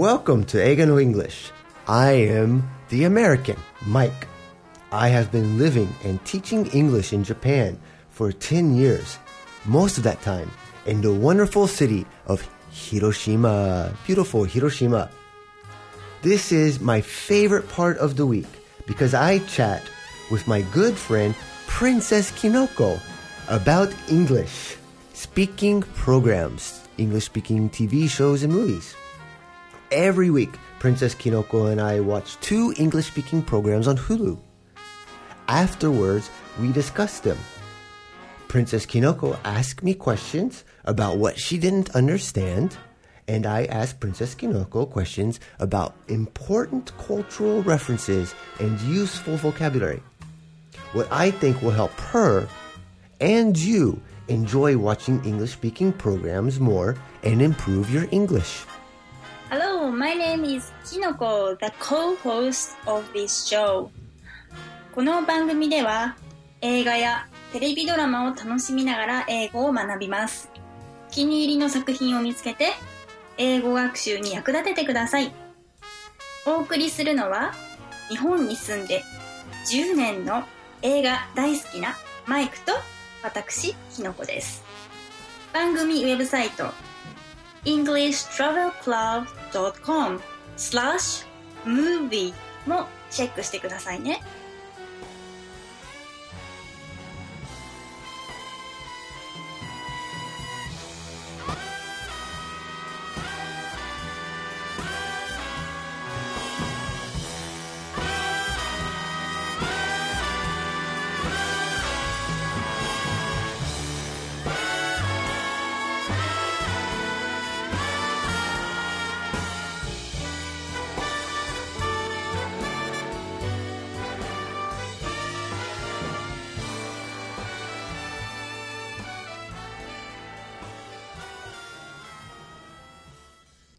Welcome to Eiga no English. I am the American, Mike. I have been living and teaching English in Japan for 10 years, most of that time in the wonderful city of Hiroshima. Beautiful Hiroshima. This is my favorite part of the week because I chat with my good friend Princess Kinoko about English speaking programs, English speaking TV shows and movies. Every week, Princess Kinoko and I watch two English speaking programs on Hulu. Afterwards, we discuss them. Princess Kinoko asked me questions about what she didn't understand, and I asked Princess Kinoko questions about important cultural references and useful vocabulary. What I think will help her and you enjoy watching English speaking programs more and improve your English. Hello, my name is Kinoko, the co-host of this show. この番組では映画やテレビドラマを楽しみながら英語を学びます。気に入りの作品を見つけて英語学習に役立ててください。お送りするのは日本に住んで10年の映画大好きなマイクと私、きのこです。番組ウェブサイト englishtravelclub.com スラッシュ movie もチェックしてくださいね。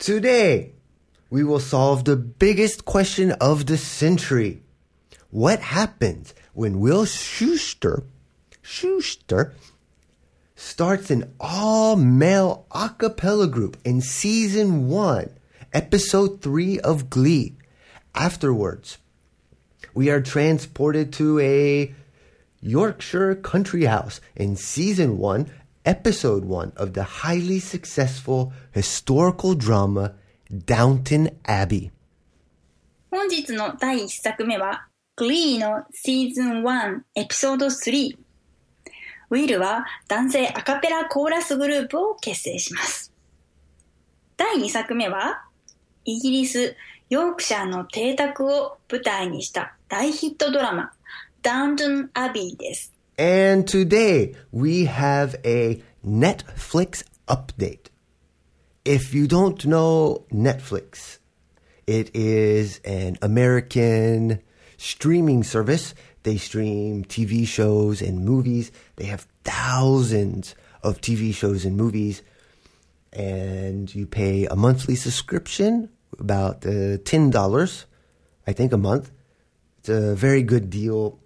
Today, we will solve the biggest question of the century. What happens when Will Schuester, Schuester, starts an all-male a cappella group in season one, episode three of Glee? Afterwards, we are transported to a Yorkshire country house in season one, episode one of the highly successful historical drama Downton Abbey. 本日の第1作目は Glee のシーズン1エピソード3ウィルは男性アカペラコーラスグループを結成します。第2作目はイギリス・ヨークシャーの邸宅を舞台にした大ヒットドラマ Downton Abbey です。And today we have a Netflix update. If you don't know Netflix, it is an American streaming service. They stream TV shows and movies. They have thousands of TV shows and movies. And you pay a monthly subscription, about uh, $10, I think, a month. It's a very good deal.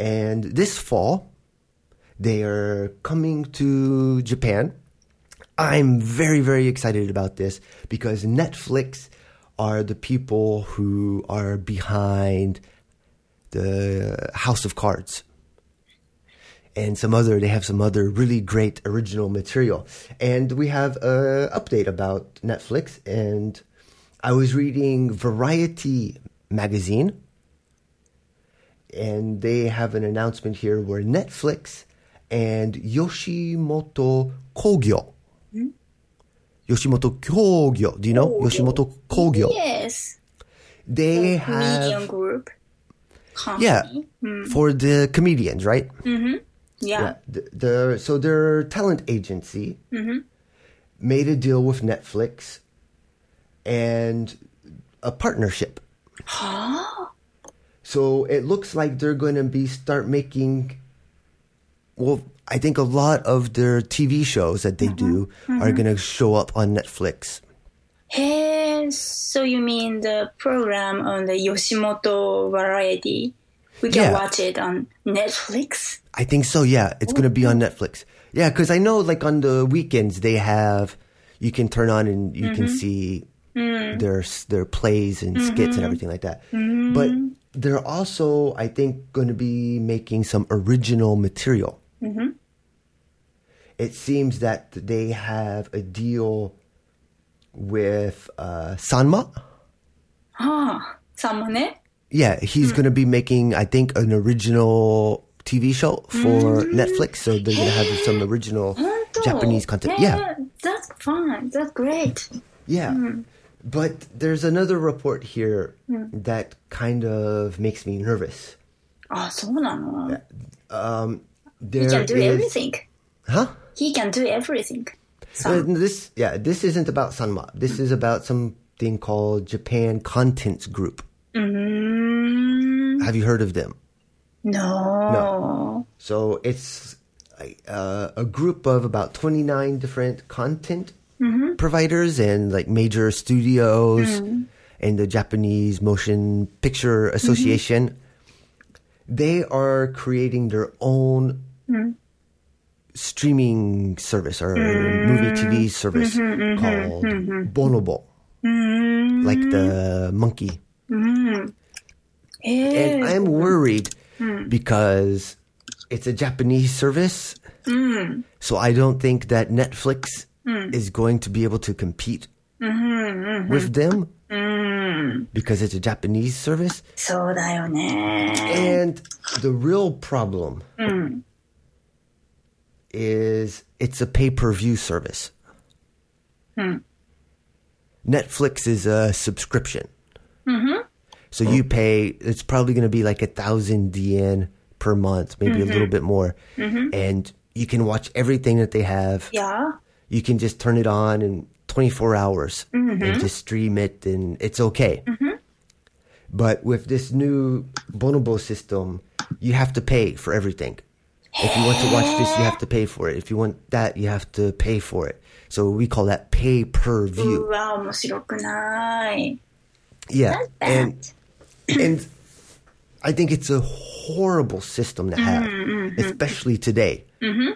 And this fall, they are coming to Japan. I'm very, very excited about this because Netflix are the people who are behind the House of Cards. And some other they have some other really great original material. And we have a update about netflix. And i was reading variety magazine and they have an announcement here where netflix and yoshimoto kogyo hmm? yoshimoto kogyo do you know Kogyo. yoshimoto kogyo Yes. they Medium have group. Company. yeah hmm. for the comedians right mm-hmm. Yeah. the, the so their talent agency mm-hmm. made a deal with Netflix and a partnership. So it looks like they're going to be start making. Well, I think a lot of their TV shows that they mm-hmm. do are mm-hmm. going to show up on Netflix. Hey, so you mean the program on the Yoshimoto Variety? We can Yeah. watch it on Netflix. I think so. Yeah, it's going to be on oh. Netflix. Yeah, because I know like on the weekends they have you can turn on and you can mm-hmm. see mm. their their plays and skits and everything like that. But they're also, I think, going to be making some original material. Mm-hmm. It seems that they have a deal with uh, Sanma. Ah, Sanma ne? Yeah, he's mm. going to be making, I think, an original TV show for mm. Netflix. So they're going to have some original Japanese content. Yeah, yeah, that's fine. That's great. Yeah. Mm. But there's another report here that kind of makes me nervous. あ、そうなの Um, He there can do is- everything. huh? He can do everything. Uh, さ this, yeah, this isn't about Sanma. This is about something called Japan Contents Group. うーん。 Have you heard of them? No. So it's uh, a group of about 29 different content Mm-hmm. providers and like major studios mm-hmm. and the Japanese Motion Picture mm-hmm. Association. They are creating their own streaming service or movie TV service called Bonobo, like the monkey. And I'm worried mm. because it's a Japanese service. Mm. So I don't think that Netflix mm. is going to be able to compete mm-hmm, mm-hmm. with them mm. because it's a Japanese service. So and the real problem mm. is it's a pay per view service. Hmm. Netflix is a subscription. Mm-hmm. So you pay, it's probably going to be like a thousand DN per month, maybe mm-hmm. a little bit more. Mm-hmm. And you can watch everything that they have. Yeah you can just turn it on in 24 hours mm-hmm. and just stream it, and it's okay. Mm-hmm. But with this new Bonobo system, you have to pay for everything. If you want to watch this, you have to pay for it. If you want that, you have to pay for it. So we call that pay per view. Wow, Yeah. And and I think it's a horrible system to have, mm-hmm. mm-hmm. especially today. Mm-hmm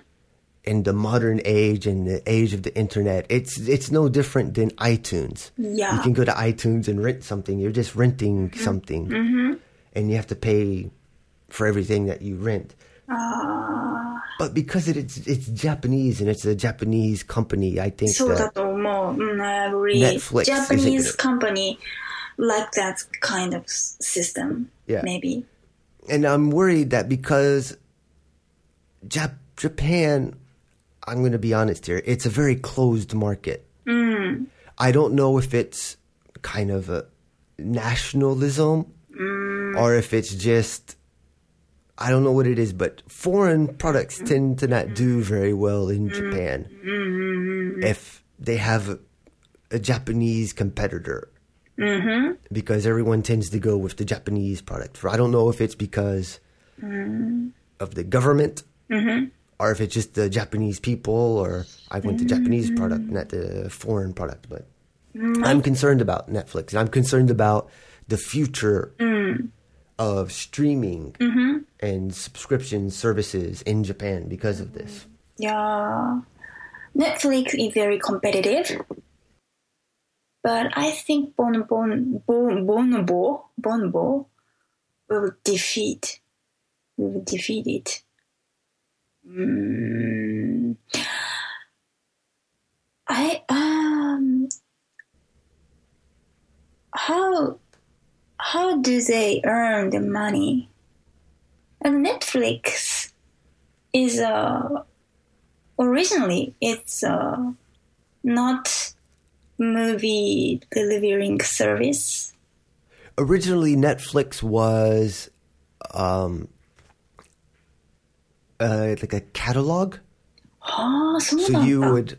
in the modern age and the age of the internet, it's it's no different than iTunes. Yeah. You can go to iTunes and rent something. You're just renting mm-hmm. something. Mm-hmm. And you have to pay for everything that you rent. Uh, but because it, it's it's Japanese and it's a Japanese company, I think so every Netflix Japanese company like that kind of system, yeah. maybe. And I'm worried that because Jap- Japan I'm going to be honest here, it's a very closed market. Mm. I don't know if it's kind of a nationalism mm. or if it's just, I don't know what it is, but foreign products mm. tend to not do very well in Japan if they have a, a Japanese competitor. Mm-hmm. Because everyone tends to go with the Japanese product. For I don't know if it's because of the government mm-hmm. Or if it's just the Japanese people or I want the Japanese product, not the foreign product. But mm-hmm. I'm concerned about Netflix. and I'm concerned about the future mm. of streaming mm-hmm. and subscription services in Japan because of this. Yeah. Netflix is very competitive. But I think Bon Bon Bon Bonobo Bonobo will defeat will defeat it. Mm. I um how how do they earn the money? And Netflix is uh originally it's uh, not movie delivering service. Originally, Netflix was um, uh, like a catalog. Oh, so you would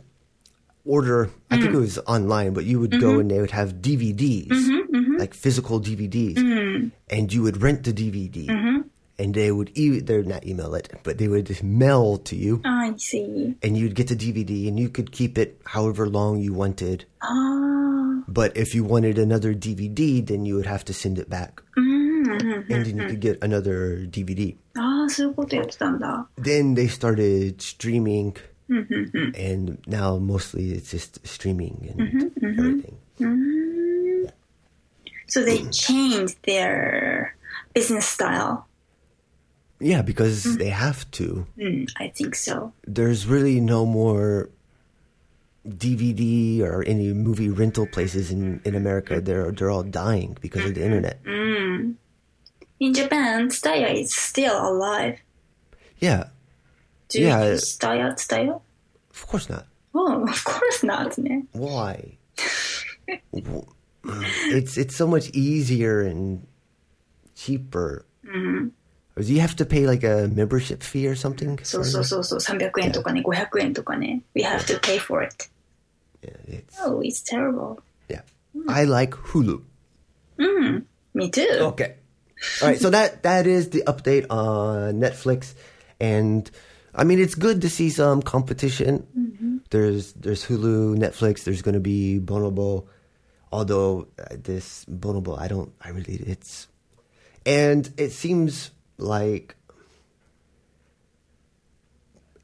order. I think mm. it was online, but you would go mm-hmm. and they would have DVDs, mm-hmm, mm-hmm. like physical DVDs, and you would rent the DVD and they would e- they're not email it, but they would mail to you. I see. And you'd get the DVD, and you could keep it however long you wanted. Oh. But if you wanted another DVD, then you would have to send it back, mm-hmm. and then you could get another DVD. Oh. ああ、そういうことやってたんだ。 then they started streaming and now mostly it's just streaming and everything So they changed their business style. Yeah, because they have to. Mm, I think so. There's really no more DVD or any movie rental places in, in America. They're they're all dying because of the internet. in Japan, Tsutaya is still alive. Yeah. Do you yeah. you use Tsutaya, Tsutaya? Of course not. Oh, of course not, man. Why? it's it's so much easier and cheaper. Mm-hmm. Do you have to pay like a membership fee or something? So so so so 300 yen or 500 yen 300円とかね、yeah. We have to pay for it. Yeah, it's... Oh, it's terrible. Yeah. Mm. I like Hulu. Mm, me too. Okay. All right. So that that is the update on Netflix, and I mean it's good to see some competition. There's there's Hulu, Netflix. There's going to be Bonobo, although uh, this Bonobo I don't I really it's, and it seems like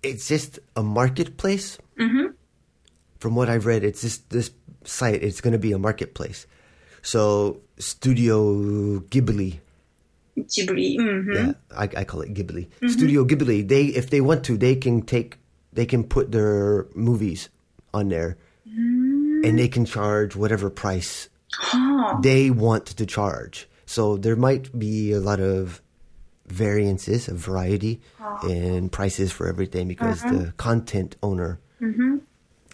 it's just a marketplace. Mm-hmm. From what I've read, it's just this site. It's going to be a marketplace. So Studio Ghibli, Ghibli. Mm-hmm. Yeah, I, I, call it Ghibli. Mm-hmm. Studio Ghibli. They, if they want to, they can take, they can put their movies on there, mm. and they can charge whatever price huh. they want to charge. So there might be a lot of variances, a variety in prices for everything because uh-huh. the content owner mm-hmm.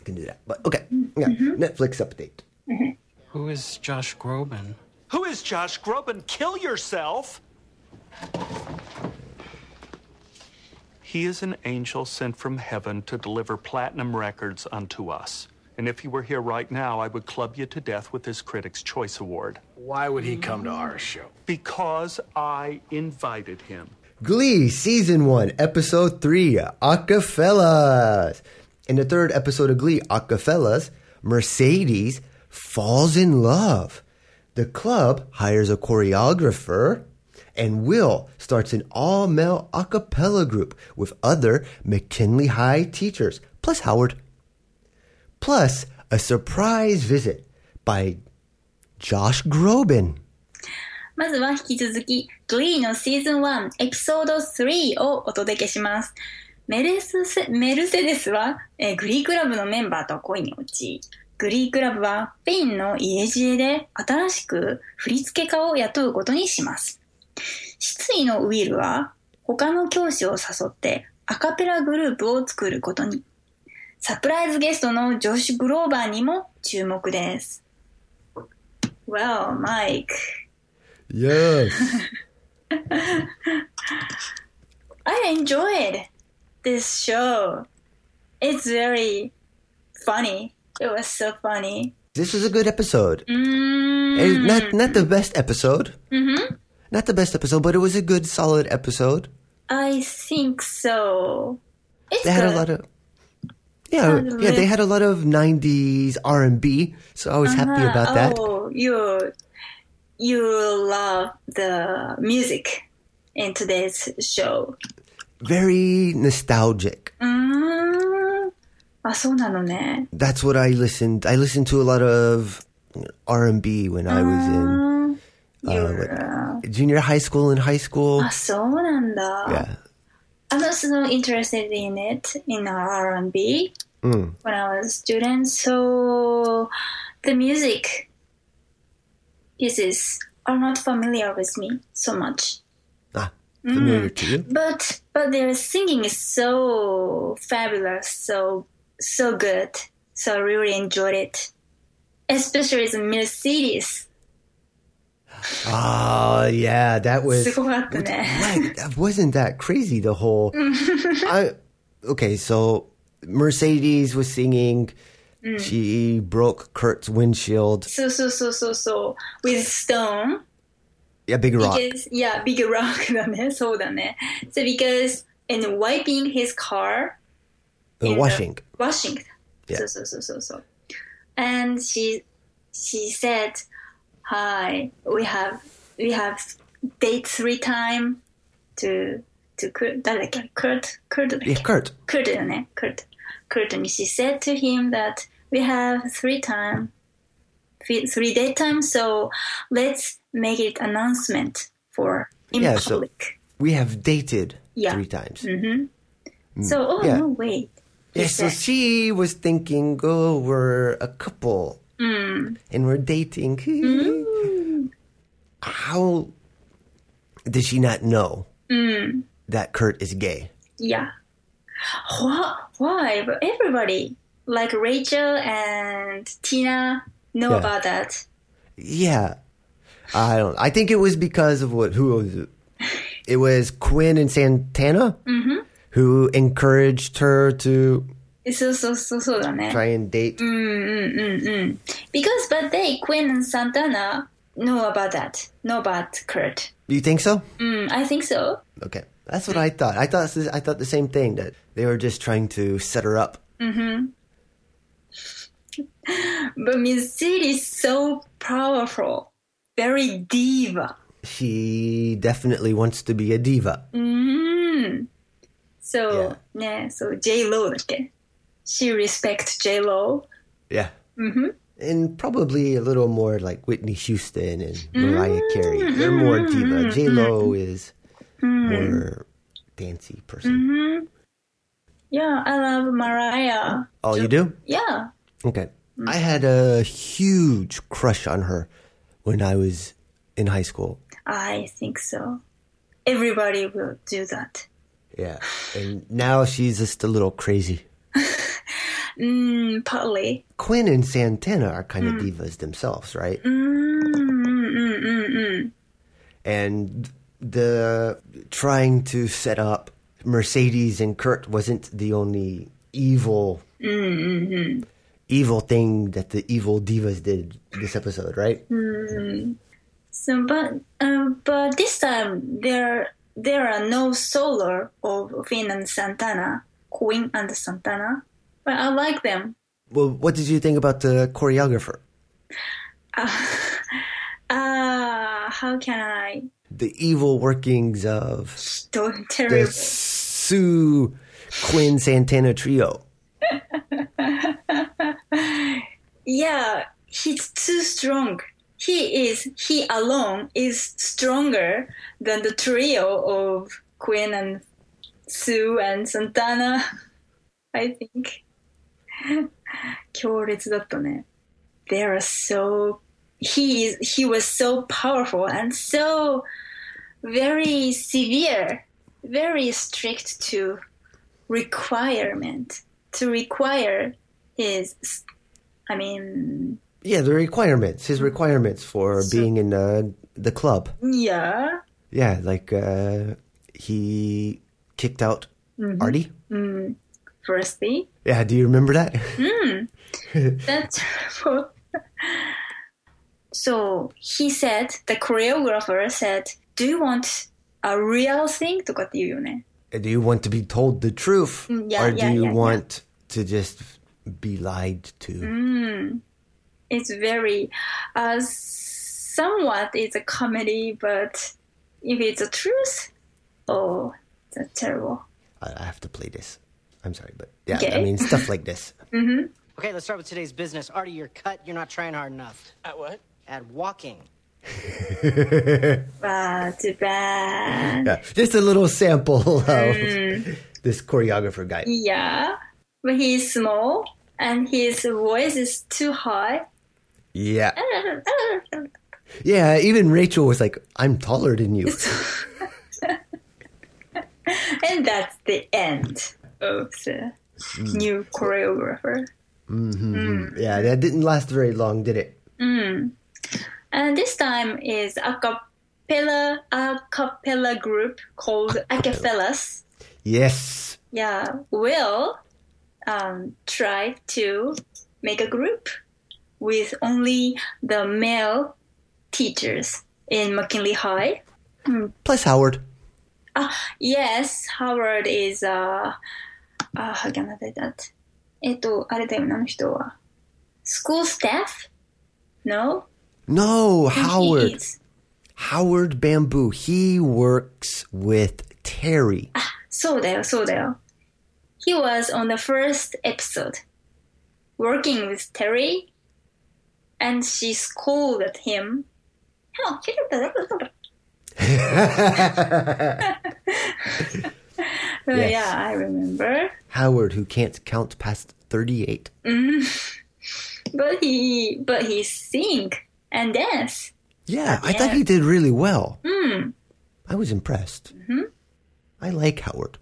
can do that. But okay, mm-hmm. yeah, Netflix update. Mm-hmm. Who is Josh Groban? Who is Josh Groban? Kill yourself. He is an angel sent from heaven to deliver platinum records unto us. And if he were here right now, I would club you to death with his Critics' Choice Award. Why would he come to our show? Because I invited him. Glee Season 1, Episode 3, Acafellas. In the third episode of Glee, Acafellas, Mercedes falls in love. The club hires a choreographer, and Will starts an all male a cappella group with other McKinley High teachers, plus Howard. Plus, a surprise visit by Josh Groban. まずは引き続き、Glee のシーズン1エピソード3をお届けします。メレスセメルセデスは、えーグリークラブのメンバーと恋に落ち、グリークラブはスペインの家知恵で新しく振付家を雇うことにします。失意のウィルは他の教師を誘ってアカペラグループを作ることに。サプライズゲストのジョシュ・グローバーにも注目です。Well, Mike. Yes. I enjoyed this show. It's very funny. It was so funny. this was a good episode. Mm, Eh, Not not the best episode. Mm-hmm. not the best episode, but it was a good, solid episode. I think so. It's they had a lot of yeah, yeah. They had a lot of '90s R and B, so I was uh-huh. happy about that. Oh, you you love the music in today's show. Very nostalgic. Ah, mm-hmm. That's what I listened. I listened to a lot of R and B when I was in ah You're- junior high school and high school. あ、そうなんだ。 Yeah. I was not interested in it in R&B when I was a student. So the music pieces are not familiar with me so much. Ah, familiar to you? But but their singing is so fabulous, so so good. So I really enjoyed it, especially the Mercedes. Oh yeah, that was すごかったね。 Right, that wasn't that crazy. The whole, I okay. So Mercedes was singing. She broke Kurt's windshield. So so so so so with stone. Yeah, big rock. Because, yeah, big rock だね。そうだね。So because in wiping his car, Uh, in the- washing. washing. Yeah. So so so so so. And she she said, "Hi, we have we have date three time to to Kurt 誰だっけ Kurt Kurt だっけ Yeah, Kurt. Kurt だね Kurt Kurt に she said to him that we have three time fi- three daytime. So let's make it announcement for in Yeah, so- public. We have dated Yeah. three times. so oh yeah. no wait. Yeah, He so said- she was thinking, oh, we're a couple Mm. and we're dating. How does she not know Mm. that Kurt is gay? Yeah. Why? Why? But everybody, like Rachel and Tina, know Yeah. about that. Yeah, I don't. I think it was because of what? Who was it? It was Quinn and Santana Mm-hmm. who encouraged her to そうそうそうそうだね。 try and date. Mm. Because but they, Quinn and Santana, know about that. Know about Kurt. Do you think so? Mm, I think so. Okay, that's what I thought. I thought I thought the same thing that they were just trying to set her up. But Miss City is so powerful. Very diva. She definitely wants to be a diva. Mm. So, yeah, so J-Lo だっけ She respects J-Lo. Yeah. Mm-hmm. And probably a little more like Whitney Houston and Mariah mm-hmm. Carey. They're more diva. Mm-hmm. J Lo mm-hmm. is more dancey person. Yeah, I love Mariah. Oh, you do? Yeah. Okay. I had a huge crush on her when I was in high school. I think so. Everybody will do that. Yeah. And now she's just a little crazy. Mm, partly. Quinn and Santana are kind of divas themselves, right? Mm, mm, mm, mm. and the trying to set up Mercedes and Kurt wasn't the only evil evil thing that the evil divas did this episode, right? So, but um, but this time there there are no solo of Finn and Santana, Queen and Santana. But I like them. Well, what did you think about the choreographer? Ah, how can I? The evil workings of the. Sue Quinn Santana trio. Yeah, he's too strong. He is he alone is stronger than the trio of Quinn and Sue and Santana. I think. 強烈だったね。They are so he is he was so powerful and so very severe, very strict to requirement to require his I mean Yeah, the requirements, his requirements for being in uh, the club. yeah Yeah, like uh, he kicked out Artie. firstly Yeah, do you remember that? that's terrible. so he said the choreographer said do you want a real thing とかって言うよね do you want to be told the truth, Mm, yeah, or do yeah, you yeah, yeah. want to just be lied to? Mm. it's very uh somewhat it's a comedy but if it's a truth oh that's terrible I, I have to play this. I'm sorry, but yeah, I mean stuff like this. Okay, let's start with today's business. Artie, you're cut. You're not trying hard enough. At what? At walking. Ah, too bad. Yeah, just a little sample of Mm. this choreographer guy. Yeah, but he's small and his voice is too high. Yeah, yeah. Even Rachel was like, "I'm taller than you." and that's the end of the mm. new choreographer. Mm-hmm. Mm. yeah, that didn't last very long, did it? Mm. And this time is a cappella, a cappella group called Acafellas. Yes. Yeah, will um, try to make a group with only the male teachers in McKinley High. Hmm. Plus Howard. Ah, yes, Howard is, uh, ああ、again, I say that. えっと、あれだよね、あの人は。School staff? No? No, Howard. Howard Bamboo. He works with Terri. Ah, so there, so there. He was on the first episode, working with Terri, and she scolded him. How? Oh, Yes. Yeah, I remember. Howard, who can't count past 38. But he, but he sing and dance. Yeah, I yeah. thought he did really well. Hmm. I was impressed. I like Howard.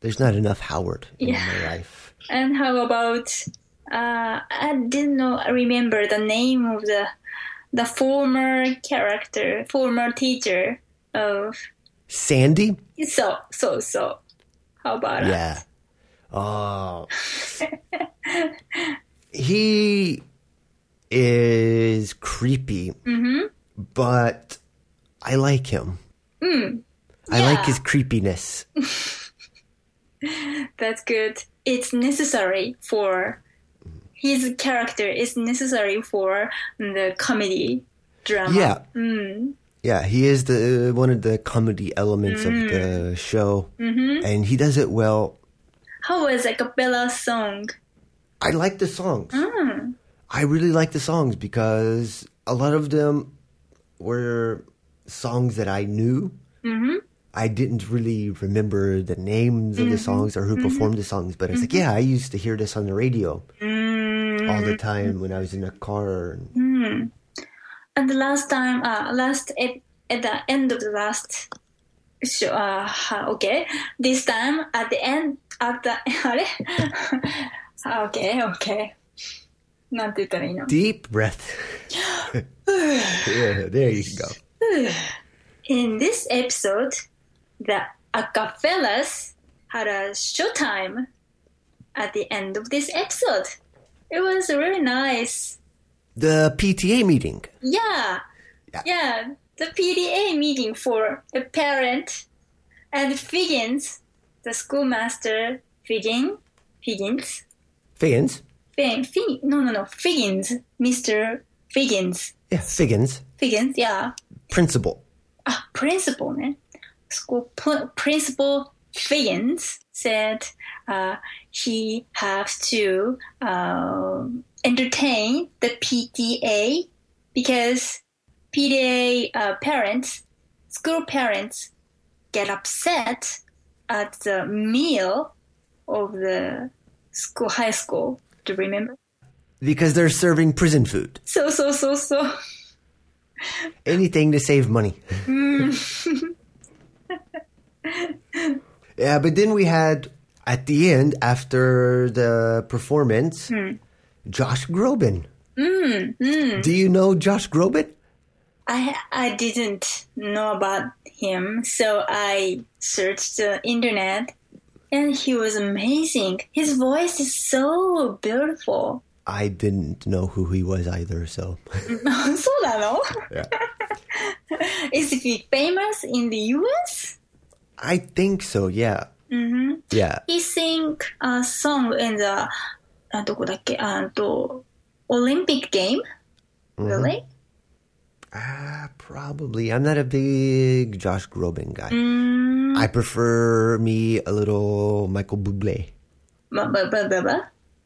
There's not enough Howard in Yeah. my life. And how about? Uh, I didn't know. remember the name of the the former character, former teacher of. Sandy? So so so. How about? Yeah. Oh. he is creepy, but I like him. I like his creepiness. That's good. It's necessary for his character is necessary for the comedy drama. Yeah. Mm. Yeah, he is the one of the comedy elements of Mm. the show, Mm-hmm. and he does it well. How was a cappella song? I like the songs. Mm. I really like the songs because a lot of them were songs that I knew. Mm-hmm. I didn't really remember the names of the songs or who performed the songs, but it's like, yeah, I used to hear this on the radio all the time when I was in a car. And, and last time, uh, last at, at the end of the last show, uh, okay, this time at the end, at the, あれ ?Okay, okay. know? ?Deep breath. yeah, there you go. In this episode, the Acafellas had a show time at the end of this episode. It was really nice. The PTA meeting. Yeah. Yeah. Yeah. The PTA meeting for the parent and Figgins, the schoolmaster Figgin, Figgins, Figgins. Fig, Fig, no, no, no, Figgins, Mr. Figgins, Yeah, Figgins. Figgins, yeah. Principal. Ah, principal, ne? School principal Figgins said uh, he has to um entertain the PTA because PTA uh, parents, school parents, get upset at the meal of the school, high school. Do you remember? Because they're serving prison food. So, so, so, so. Anything to save money. yeah, but then we had at the end after the performance, Josh Groban. Mm, mm. Do you know Josh Groban? I I didn't know about him, so I searched the internet, and he was amazing. His voice is so beautiful. I didn't know who he was either, so. so yeah. Is he famous in the U.S.? I think so. Yeah. Mm -hmm. Yeah. He sing a song in the あどこだっけあと Olympic game. Really? Ah, probably. I'm not a big Josh Groban guy. Mm. I prefer me a little Michael Bublé. Ma ba ba ba ba.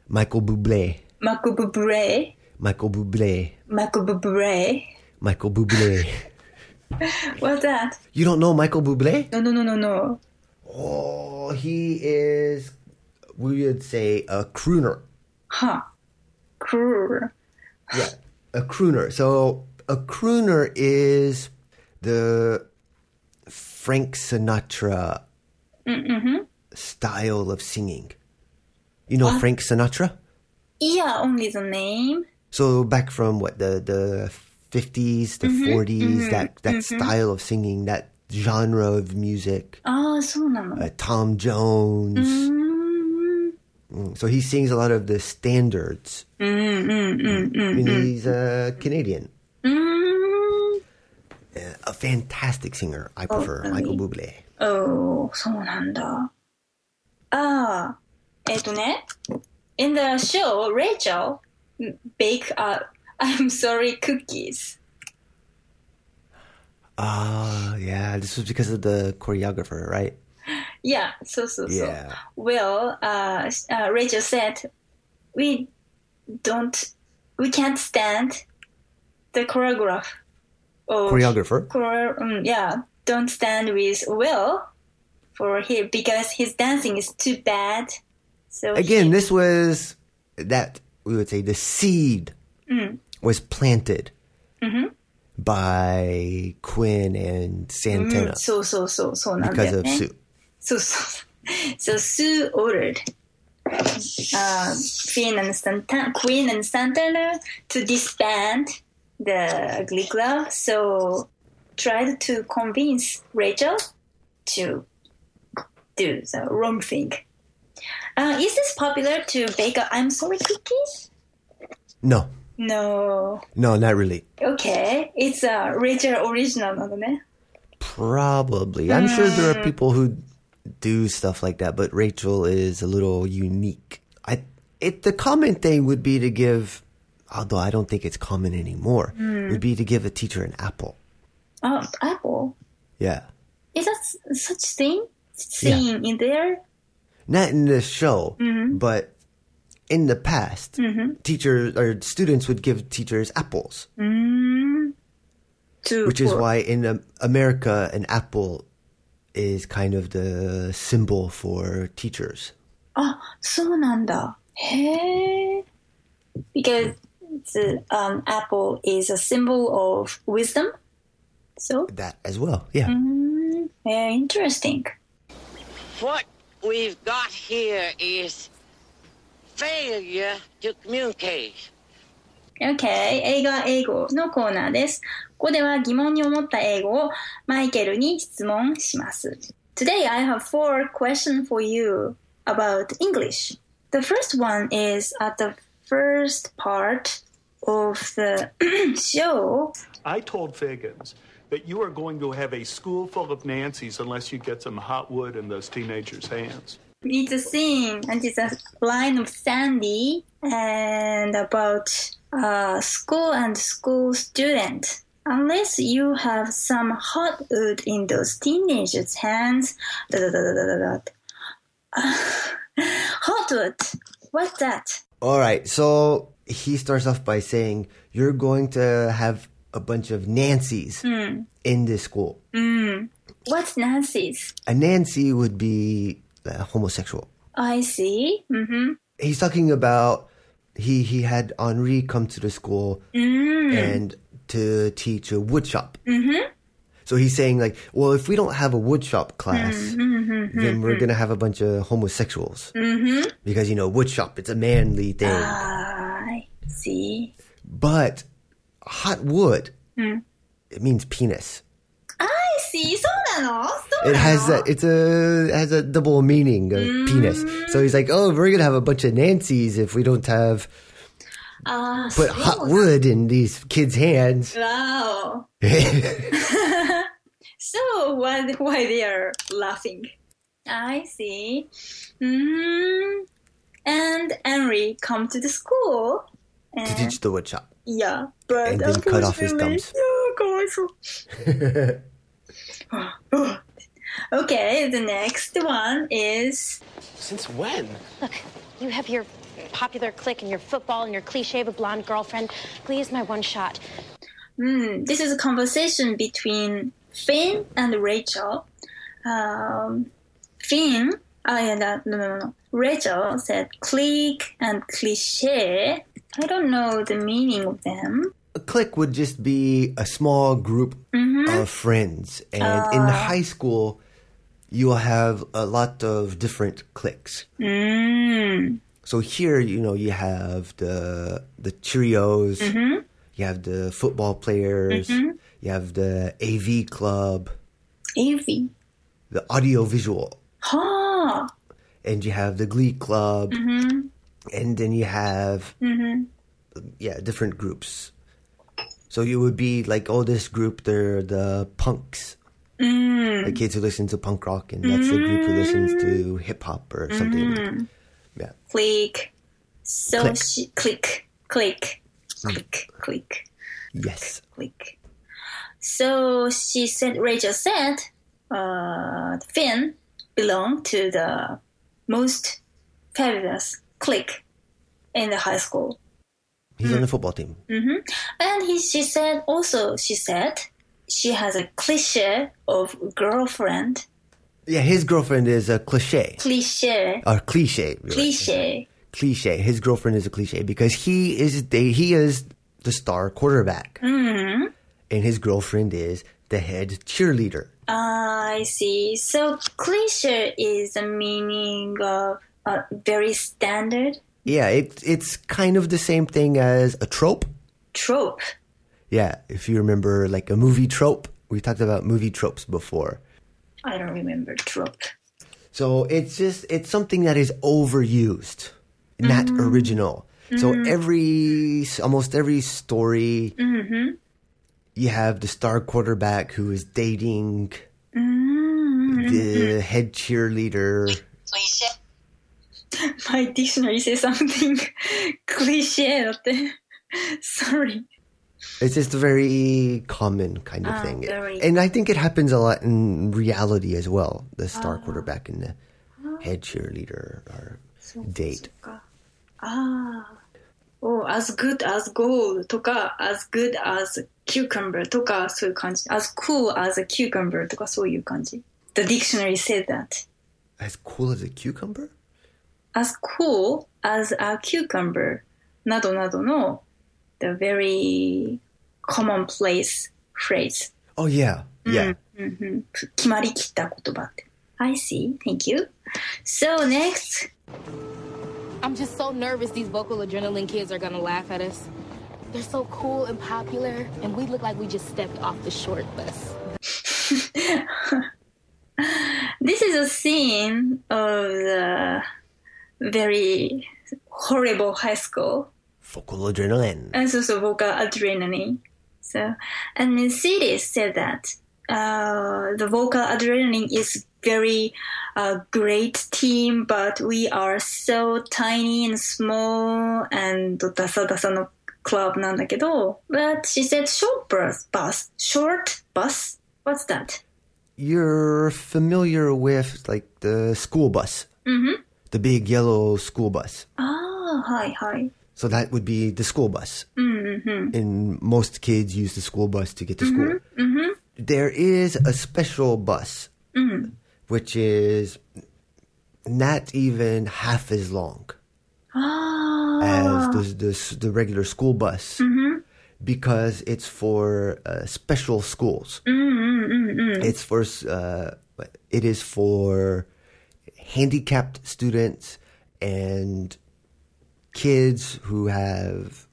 Michael Bublé. Michael Bublé. Michael Bublé. Michael Bublé. Michael Bublé. What's that? you don't know Michael Bublé? No no no no no. Oh, he is, we would say, a crooner. Huh. Crooner. Yeah, a crooner. So a crooner is the Frank Sinatra mm-hmm. style of singing. You know uh, Frank Sinatra? Yeah, only the name. So back from what the the fifties, the 40s mm-hmm, mm-hmm, that that mm-hmm. style of singing, that genre of music. Ah, so uh, Tom Jones. Mm-hmm. Mm. So he sings a lot of the standards. Mm, mm, mm, mm. mm he's a Canadian. A fantastic singer. I oh, prefer Michael Bublé. Oh, そうなんだ。ああ、えっとね。In ah, the show, Rachel bake uh, I'm sorry cookies. Ah, uh, yeah. This was because of the choreographer, right? yeah, so so so. Yeah. Well, uh, uh, Rachel said, we don't, we can't stand the choreographer. Choreographer. Chore- um, yeah, don't stand with Will for him because his dancing is too bad. So again, he- this was that we would say the seed mm. was planted. Mm-hmm by Quinn and Santana. Mm, so, so, so, so because of eh? Sue. そうそう。So Sue ordered uh, Queen and Santana, Queen and Santana to disband the Glee Club. So tried to convince Rachel to do the wrong thing. Uh, is this popular to bake a I'm sorry cookies? No, No. no, not really. Okay. It's a Rachel original なのね。 Probably. I'm sure there Mm. are people who do stuff like that, but Rachel is a little unique. I it the common thing would be to give although I don't think it's common anymore, Mm. would be to give a teacher an apple. Oh, apple. Yeah. Is that such thing? Seen in there? Not in this show, Mm-hmm. but in the past, teachers or students would give teachers apples, To which is why in America an apple is kind of the symbol for teachers. あ、そうなんだ。へえ。Because the um, apple is a symbol of wisdom. So, That as well. Yeah. very interesting. What we've got here is failure to communicate. Okay. 映画英語のコーナーです。 ここでは疑問に思った英語をマイケルに質問します。Today I have four questions for you about English. The first one is at the first part of the show. I told Figgins that you are going to have a school full of Nancy's unless you get some hot wood in those teenagers' hands. It's a scene and it's a line of Sandy and about uh, school and school student. Unless you have some hot wood in those teenagers' hands. Da, da, da, da, da, da, da. hot wood. What's that? All right. So he starts off by saying, You're going to have a bunch of Nancy's in this school. What's Nancy's? A Nancy would be uh, homosexual. I see. Mm-hmm. He's talking about he he had Henri come to the school and to teach a woodshop. Mm-hmm. So he's saying like, well, if we don't have a woodshop class, mm-hmm, mm-hmm then we're mm-hmm. gonna have a bunch of homosexuals mm-hmm. because you know woodshop it's a manly thing. I uh, see. But hot wood, mm. it means penis. I see. So it has a, it's a it has a double meaning of mm. penis. So mm. he's like, oh, we're gonna have a bunch of Nancys if we don't have uh, put hot wood in these kids' hands. Wow. so why why they are laughing? I see. Mm. And Henry come to the school to teach the woodshop. Yeah, but and then cut off his thumbs. Yeah, okay, the next one is. Since when? Look, you have your popular clique and your football and your cliche of a blonde girlfriend. Glee is my one shot. Hmm, this is a conversation between Finn and Rachel. Um, Finn, oh yeah, no, no, no, no. Rachel said clique and cliche. I don't know the meaning of them. A clique would just be a small group of friends. And in high school, you will have a lot of different cliques. So here, you know, you have the the Cheerios, mm-hmm. you have the football players, mm-hmm. you have the AV club, AV, the audio visual, Ha! and you have the Glee club, mm-hmm. and then you have yeah different groups. So you would be like, oh, this group, they're the punks, mm. the kids who listen to punk rock, and that's the group who listens to hip hop or something. Yeah, Clique. So Click. she click, click, click, click, yes, click. So she said, Rachel said, uh, Finn belonged to the most fabulous clique in the high school. He's on the football team. Mm-hmm. And he, she said, also, she said, she has a cliche of girlfriend. Yeah, his girlfriend is a cliche. Cliche. Or cliche. Cliche. Cliche. His girlfriend is a cliche because he is the, he is the star quarterback. Mm-hmm. And his girlfriend is the head cheerleader. I see. So cliche is a meaning of uh, very standard Yeah, it, it's kind of the same thing as a trope. trope. Yeah, if you remember like a movie trope, we talked about movie tropes before. I don't remember trope. So it's just it's something that is overused, not mm-hmm. original. Mm-hmm. So every almost every story, mm-hmm. you have the star quarterback who is dating mm-hmm. the head cheerleader. Cliche. My dictionary says something cliche. Sorry. It's just a very common kind of thing, very- and I think it happens a lot in reality as well. The star quarterback and the head cheerleader or date. ああ。Oh, as good as gold とか、as good as cucumber とか、そういう感じ。as cool as a cucumber とか、そういう感じ。The dictionary said that. As cool as a cucumber. as cool as a cucumber などなどの the very commonplace phrase Oh yeah, yeah. 決まりきった言葉って I see, thank you so next I'm just so nervous these vocal adrenaline kids are gonna laugh at us. They're so cool and popular, and we look like we just stepped off the short bus. this is a scene of the very horrible high school Focal adrenaline. and also vocal adrenaline. So, and Mercedes said that uh, the vocal adrenaline is very uh, great team, but we are so tiny and small and ダサダサの club なんだけど but she said short bus, bus, short bus. What's that? You're familiar with like the school bus, mm-hmm. the big yellow school bus. ああ、はいはい。 So that would be the school bus. Mm-hmm. And most kids use the school bus to get to school. Mm-hmm. Mm-hmm. There is a special bus, mm. which is not even half as long ah. as the, the, the regular school bus mm-hmm. because it's for uh, special schools. It's for, uh, it is for handicapped students and kids who have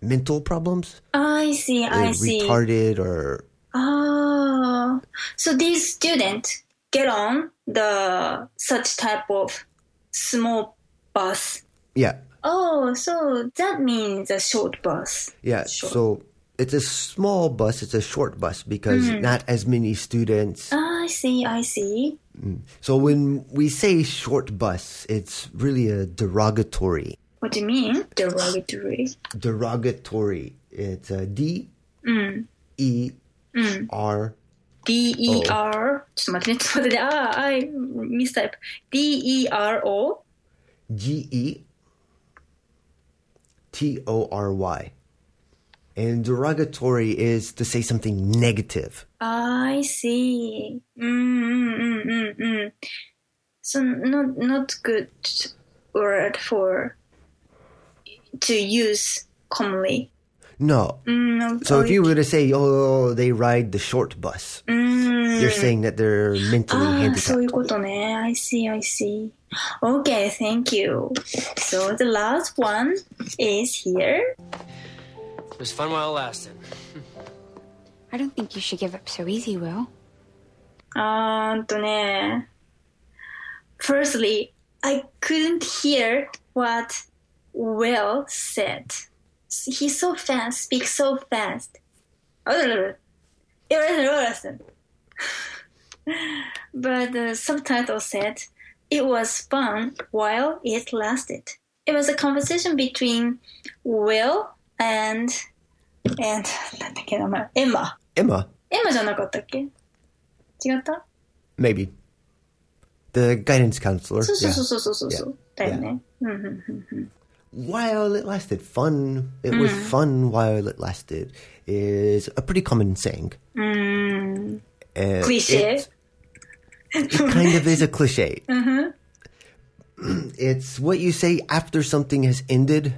mental problems, I see, I see. retarded or Oh, so these students get on the such type of small bus. yeah, Oh, so that means a short bus. yeah. Sure. So it's a small bus. It's a short bus because hmm. not as many students. Ah, I see, I see. Mm. So when we say short bus, it's really a derogatory. What do you mean? Derogatory. Derogatory. It's a D E R D E R. ちょっと待ってね、ちょっと待ってね。ああ、I mistype. D E R O. G E T O R Y. And derogatory is to say something negative. I see. Mm, mm, mm, mm, mm. So not not good word for to use commonly. No. Mm, So if okay. you were to say, oh, they ride the short bus, you're saying that they're mentally Ah, そういう handicapped. ことね。I see, I see. Okay, thank you. So the last one is here. It was fun while it lasted. I don't think you should give up so easy, Will. あーんとね。Firstly, I couldn't hear what Will said. He's so fast, speaks so fast. but the subtitle said, it was fun while it lasted. It was a conversation between Will and, and, なんだっけ名前 Emma. Emma, エマじゃなかったっけ違った maybe. The guidance counselor. そうそう yeah. そうそうそうそう。 Yeah. だよね。うんうんうんうん。 while it lasted. Fun. It was fun while it lasted is a pretty common saying. Mm, Uh, Cliche. It, it kind of is a cliche. It's what you say after something has ended.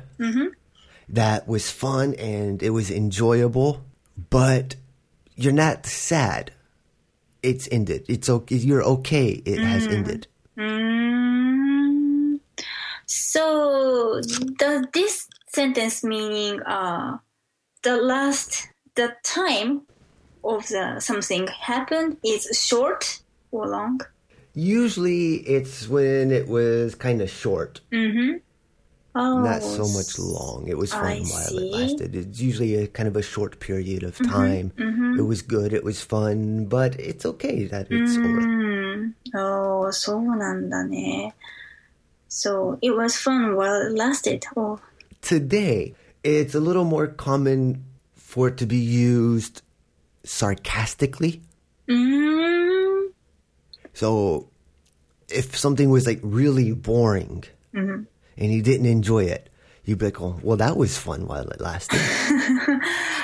That was fun and it was enjoyable, but you're not sad. It's ended. It's okay. You're okay. It has ended. mm. So, does this sentence meaning uh, the last, the time of the something happened is short or long? Usually, it's when it was kind of short, Mm-hmm. Oh, not so much long. It was fun I while see. it lasted. It's usually a kind of a short period of time. It was good. It was fun, but it's okay that it's over. うん。おー、そうなんだね。 So, it was fun while it lasted. Oh, Today, it's a little more common for it to be used sarcastically. うーん。 So, if something was like really boring and you didn't enjoy it, you'd be like, oh, well, that was fun while it lasted.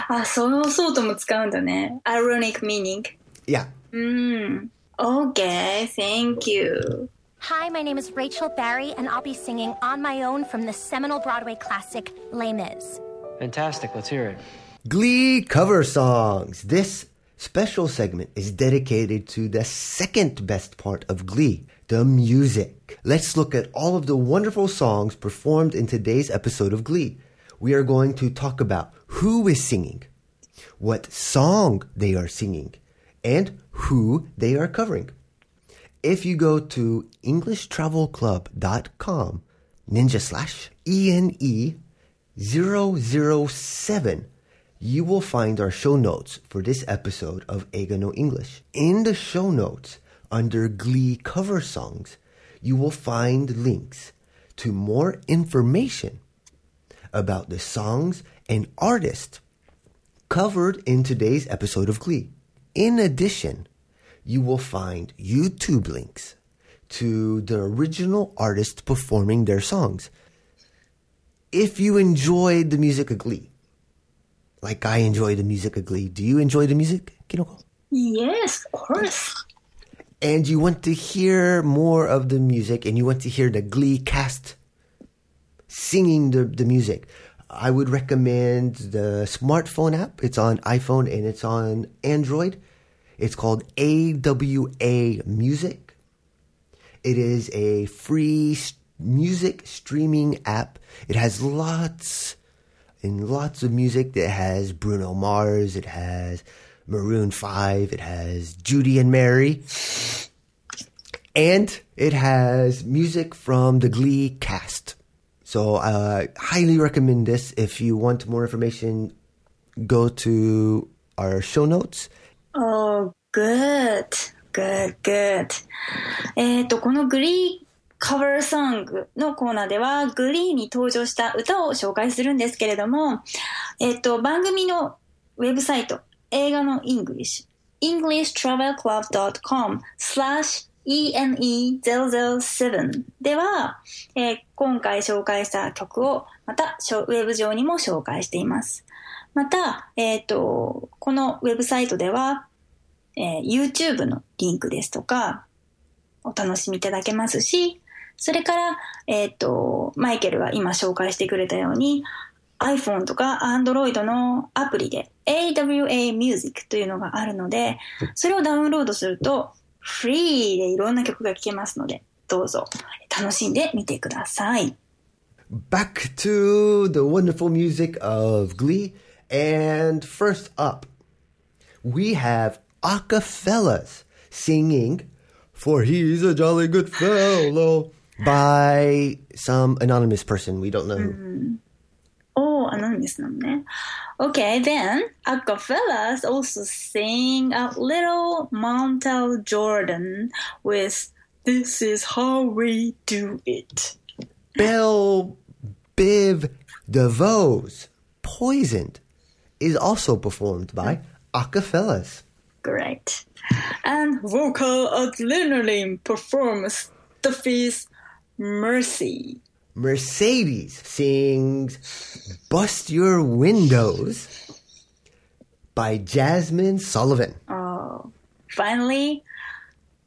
あ、そう、そうとも使うんだね。ironic meaning. yeah. うん。Okay, thank you. Hi, my name is Rachel Berry, and I'll be singing on my own from the seminal Broadway classic Les Mis. Fantastic. Let's hear it. Glee cover songs. This special segment is dedicated to the second best part of Glee, the music. Let's look at all of the wonderful songs performed in today's episode of Glee. We are going to talk about who is singing, what song they are singing, and who they are covering. If you go to EnglishTravelClub.com, ninja slash E-N-E 007, you will find our show notes for this episode of Eiga no English. In the show notes, under Glee cover songs, you will find links to more information about the songs and artists covered in today's episode of Glee. In addition, you will find YouTube links to the original artists performing their songs. If you enjoyed the music of Glee, like I enjoy the music of Glee, do you enjoy the music, Kinoko? Yes, of course. And you want to hear more of the music and you want to hear the Glee cast singing the, the music, I would recommend the smartphone app. It's on iPhone and it's on Android. It's called AWA Music. It is a free music streaming app. It has lots and lots of music. It has Bruno Mars. It has Maroon 5. It has Judy and Mary. And it has music from the Glee cast. So I highly recommend this. If you want more information, go to our show notes. Oh, good. Good, good. えっと、このグリーカバーソングのコーナーでは、グリーに登場した歌を紹介するんですけれども、えっと、番組のウェブサイト、映画の English、englishtravelclub.com slash ene007 では、えー今回紹介した曲をまたウェブ上にも紹介しています。また、えっ、と、このウェブサイトでは、えー YouTube のリンクですとか、お楽しみいただけますし、それから、えっ、と、マイケルが今紹介してくれたように、iPhone とか Android のアプリで AWA Music というのがあるので、それをダウンロードすると、フリーでいろんな曲が聴けますので、どうぞ楽しんでみてください。Back to the wonderful music of Glee. And first up, we have Acafellas singing For He's a Jolly Good Fellow by some anonymous person. We don't know who. Mm-hmm. Oh, anonymous name. Okay, then Acafellas also sing a little Montell Jordan with This Is How We Do It. Bell Biv DeVoe's Poisoned is also performed by Acafellas. Great. And vocal adrenaline performs Duffy's Mercy. Mercedes sings Bust Your Windows by Jazmine Sullivan. Oh, finally,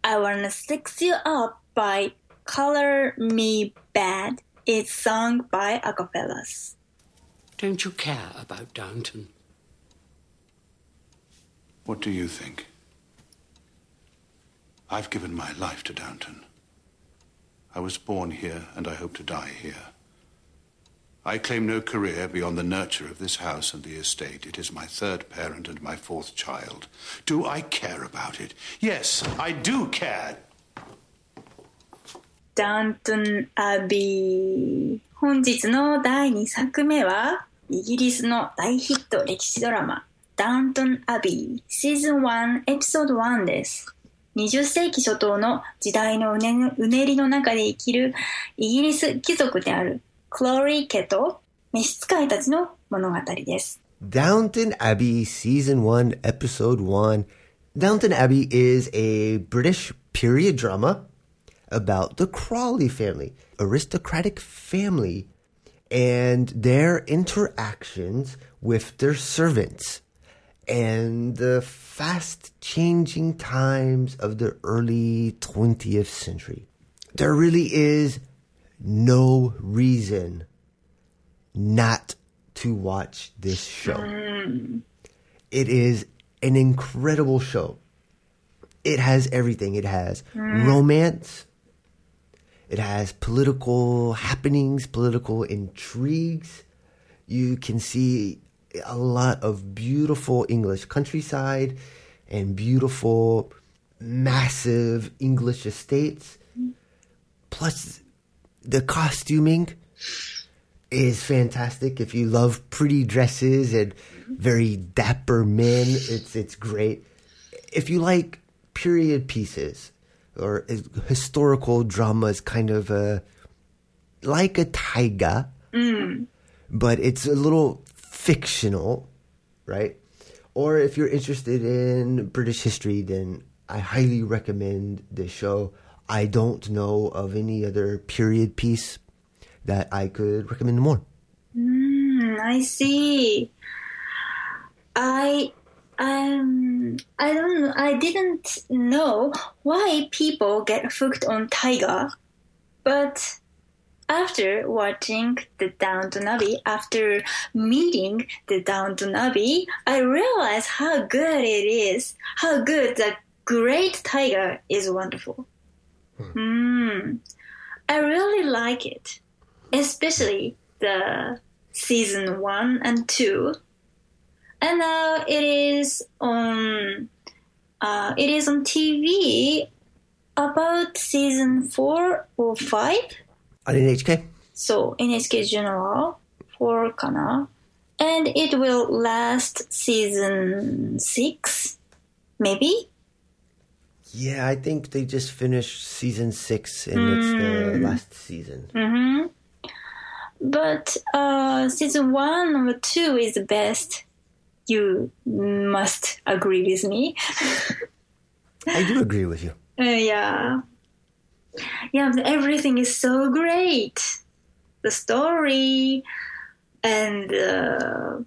I Wanna Sex You Up by Color Me Badd. It's sung by Acafellas. Don't you care about Downton? What do you think? I've given my life to Downton. I was born here and I hope to die here. I claim no career beyond the nurture of this house and the estate. It is my third parent and my fourth child. Do I care about it? Yes, I do care. ダウントンアビー。本日の第2作目は、イギリスの大ヒット歴史ドラマ、 Downton Abbey Season 1 Episode 1です。20世紀初頭の時代のうねうねりの中で生きるイギリス貴族であるクローリー家と召使いたちの物語です。Downton Abbey Season 1 Episode 1 Downton Abbey is a British period drama about the Crawley family, aristocratic family, and their interactions with their servants and the fast changing times of the early 20th century. There really is no reason not to watch this show. It is an incredible show. It has everything. It has romance. It has political happenings, political intrigues. You can see a lot of beautiful English countryside and beautiful, massive English estates. Plus, the costuming is fantastic. If you love pretty dresses and very dapper men, it's it's great. If you like period pieces or historical dramas, kind of uh, like a taiga, but it's a little fictional, right? Or if you're interested in British history, then I highly recommend this show. I don't know of any other period piece that I could recommend more. Mm, I see. I um I don't. I didn't know why people get hooked on taiga, but after watching the Downton Abbey, after meeting the Downton Abbey, I realized how good it is. How good the great taiga is wonderful. Hmm. I really like it especially the season one and two. And now it is on, uh, it is on TV about season four or five. On NHK? So NHK General four kana, and it will last season six, maybe. Yeah, I think they just finished season six and it's the last season. Mm-hmm. But uh, season one or two is the best. You must agree with me. I do agree with you. Uh, yeah. Yeah, everything is so great. The story and uh,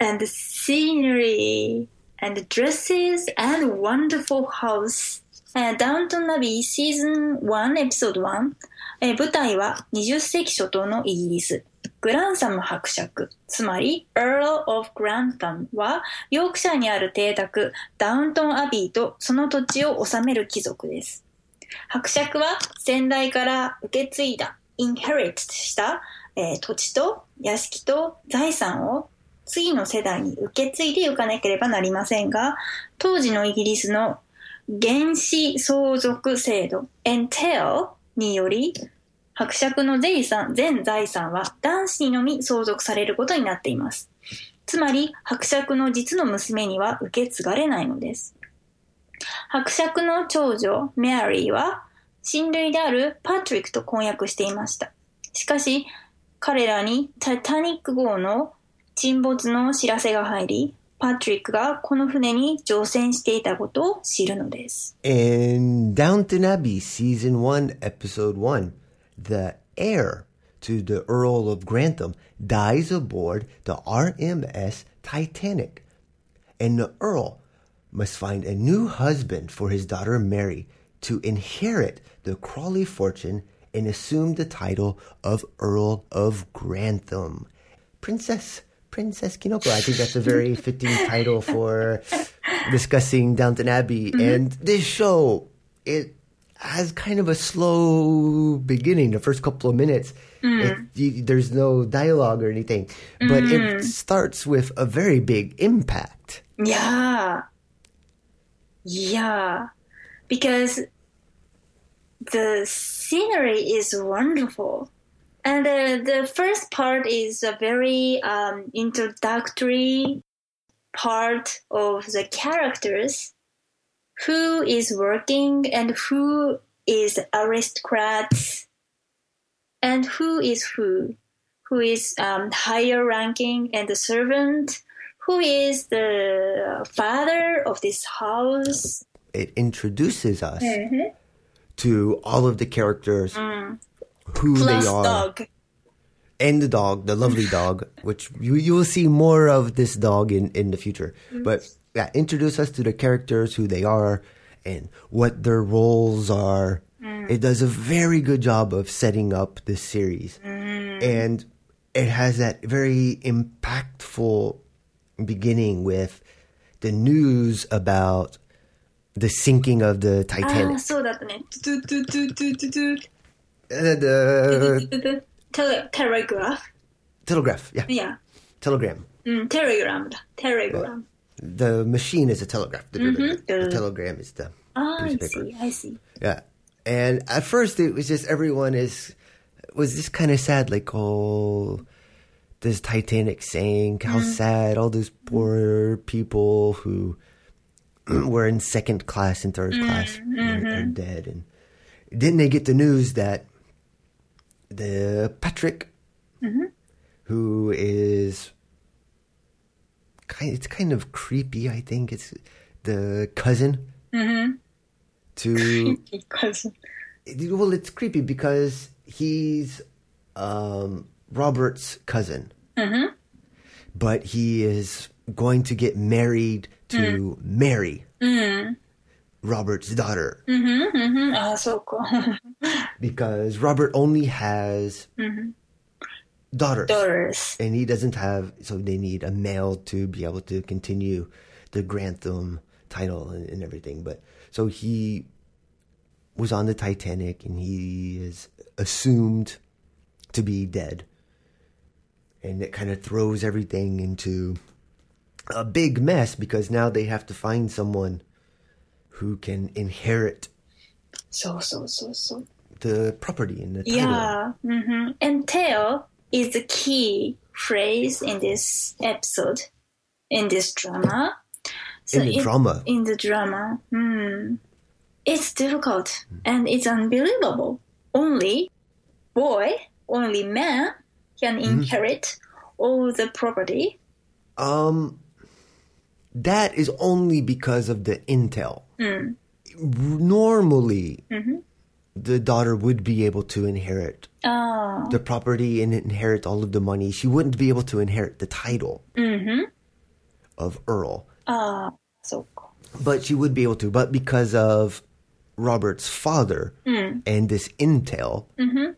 and the scenery and the dresses and wonderful house. えダウントンナビーシーズン1エピソード1、えー舞台は20世紀初頭のイギリス。グランサム伯爵、つまり Earl of Grantham はヨークシャーにある邸宅ダウントンアビーとその土地を治める貴族です。伯爵は先代から受け継いだ、inherit した、えー土地と屋敷と財産を次の世代に受け継いでいかなければなりませんが、当時のイギリスの原始相続制度 entail により、伯爵の財産、全財産は男子にのみ相続されることになっています。つまり、伯爵の実の娘には受け継がれないのです。伯爵の長女、メアリーは、親類であるパトリックと婚約していました。しかし、彼らにタイタニック号の沈没の知らせが入り、パトリックがこの船に乗船していたことを知るのです。In Downton Abbey, season one, episode one, the heir to the Earl of Grantham, dies aboard the RMS Titanic. And the Earl must find a new husband for his daughter Mary to inherit the Crawley fortune and assume the title of Earl of Grantham. Princess, Princess Kinoko. I think that's a very fitting title for discussing Downton Abbey. Mm-hmm. And this show, it has kind of a slow beginning, the first couple of minutes. Mm. It, you, there's no dialogue or anything, but it mm. starts with a very big impact. Yeah. Yeah. Because the scenery is wonderful. And uh, the first part is a very um, introductory part of the characters who is working and who is aristocrats and who is who who is um, higher ranking and the servant who is the father of this house It introduces us Mhm. to all of the characters, Mm. who plus they are, dog and the dog, the lovely dog, which you you will see more of this dog in in the future. Mm. But yeah, introduce us to the characters, who they are, and what their roles are. Mm. It does a very good job of setting up this series, Mm. and it has that very impactful beginning with the news about the sinking of the ああ Titanic. そうだったねトゥトゥトゥトゥトゥトゥ Uh, the トゥトゥテレテレグラフ telegraph, yeah, いや telegram. うんテレグラムだテレグラム The machine is a telegraph. The, Mhm. the telegram is the ああ I newspaper. see I see Yeah. And at first it was just everyone is was just kind of sad like oh this Titanic sank how Mhm. sad all those poor people who were in second class and third class Mm, are, are mhm. dead and then they get the news that the Patrick Mhm. who is kind it's kind of creepy I think it's the cousin Mhm. to because well it's creepy because he's um Robert's cousin. Mm-hmm. But he is going to get married to mm. Mary, mm-hmm. Robert's daughter. Mm-hmm, mm-hmm. Ah, so cool. because Robert only has mm-hmm. daughters. Daughters. And he doesn't have, so they need a male to be able to continue the Grantham title and, and everything. But so he was on the Titanic and he is assumed to be dead and it kind of throws everything into a big mess because now they have to find someone who can inherit so so so so the property and the title. yeah mm-hmm. entail is the key phrase in this episode in this drama so in the in, drama in the drama mm, it's difficult mm. and it's unbelievable only boy only man can mm-hmm. inherit all the property? Um, that is only because of the entail. Mm. Normally, mm-hmm. the daughter would be able to inherit oh. the property and inherit all of the money. She wouldn't be able to inherit the title mm-hmm. of Earl. Ah, uh, so cool. But she would be able to. But because of Robert's father mm. and this entail, mm-hmm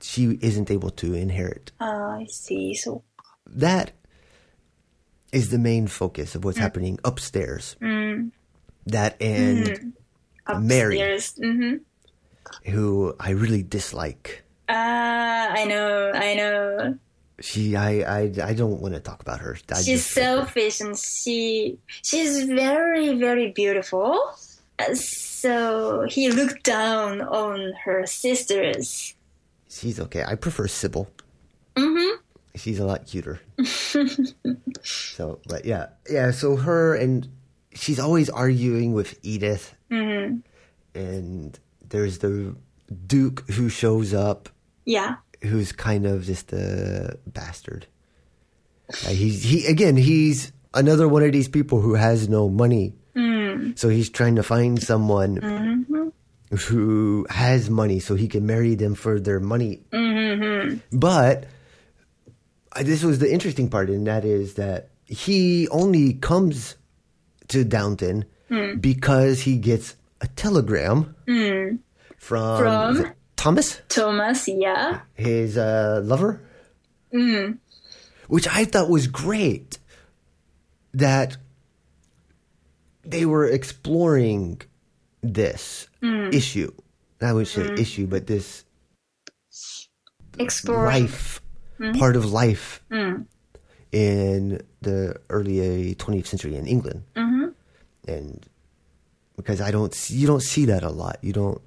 she isn't able to inherit. Ah, I see. So that is the main focus of what's mm. happening upstairs. Mm. That and mm. Mary, -hmm. who I really dislike. Ah, uh, I know, I know. She, I, I, I don't want to talk about her. I she's selfish, her. and she, she's very, very beautiful. Uh, so he looked down on her sisters she's okay. I prefer Sybil. Mm-hmm. She's a lot cuter. So, but yeah, yeah. So her and she's always arguing with Edith, mm-hmm. and there's the Duke who shows up, Yeah. who's kind of just a bastard. Uh, he's he again. He's another one of these people who has no money, Mm. so he's trying to find someone Mm-hmm. Who has money so he can marry them for their money. Mm-hmm. But uh, this was the interesting part, and that is that he only comes to Downton Hmm. because he gets a telegram Mm. from, From? Thomas, Thomas, yeah. his uh, lover, Mm. which I thought was great. That they were exploring this Mm. issue. I would say Mm. issue, but this life, Mhm. part of life Mm. in the early 20th century in England. Mm-hmm. and because I don't see, you don't see that a lot. You don't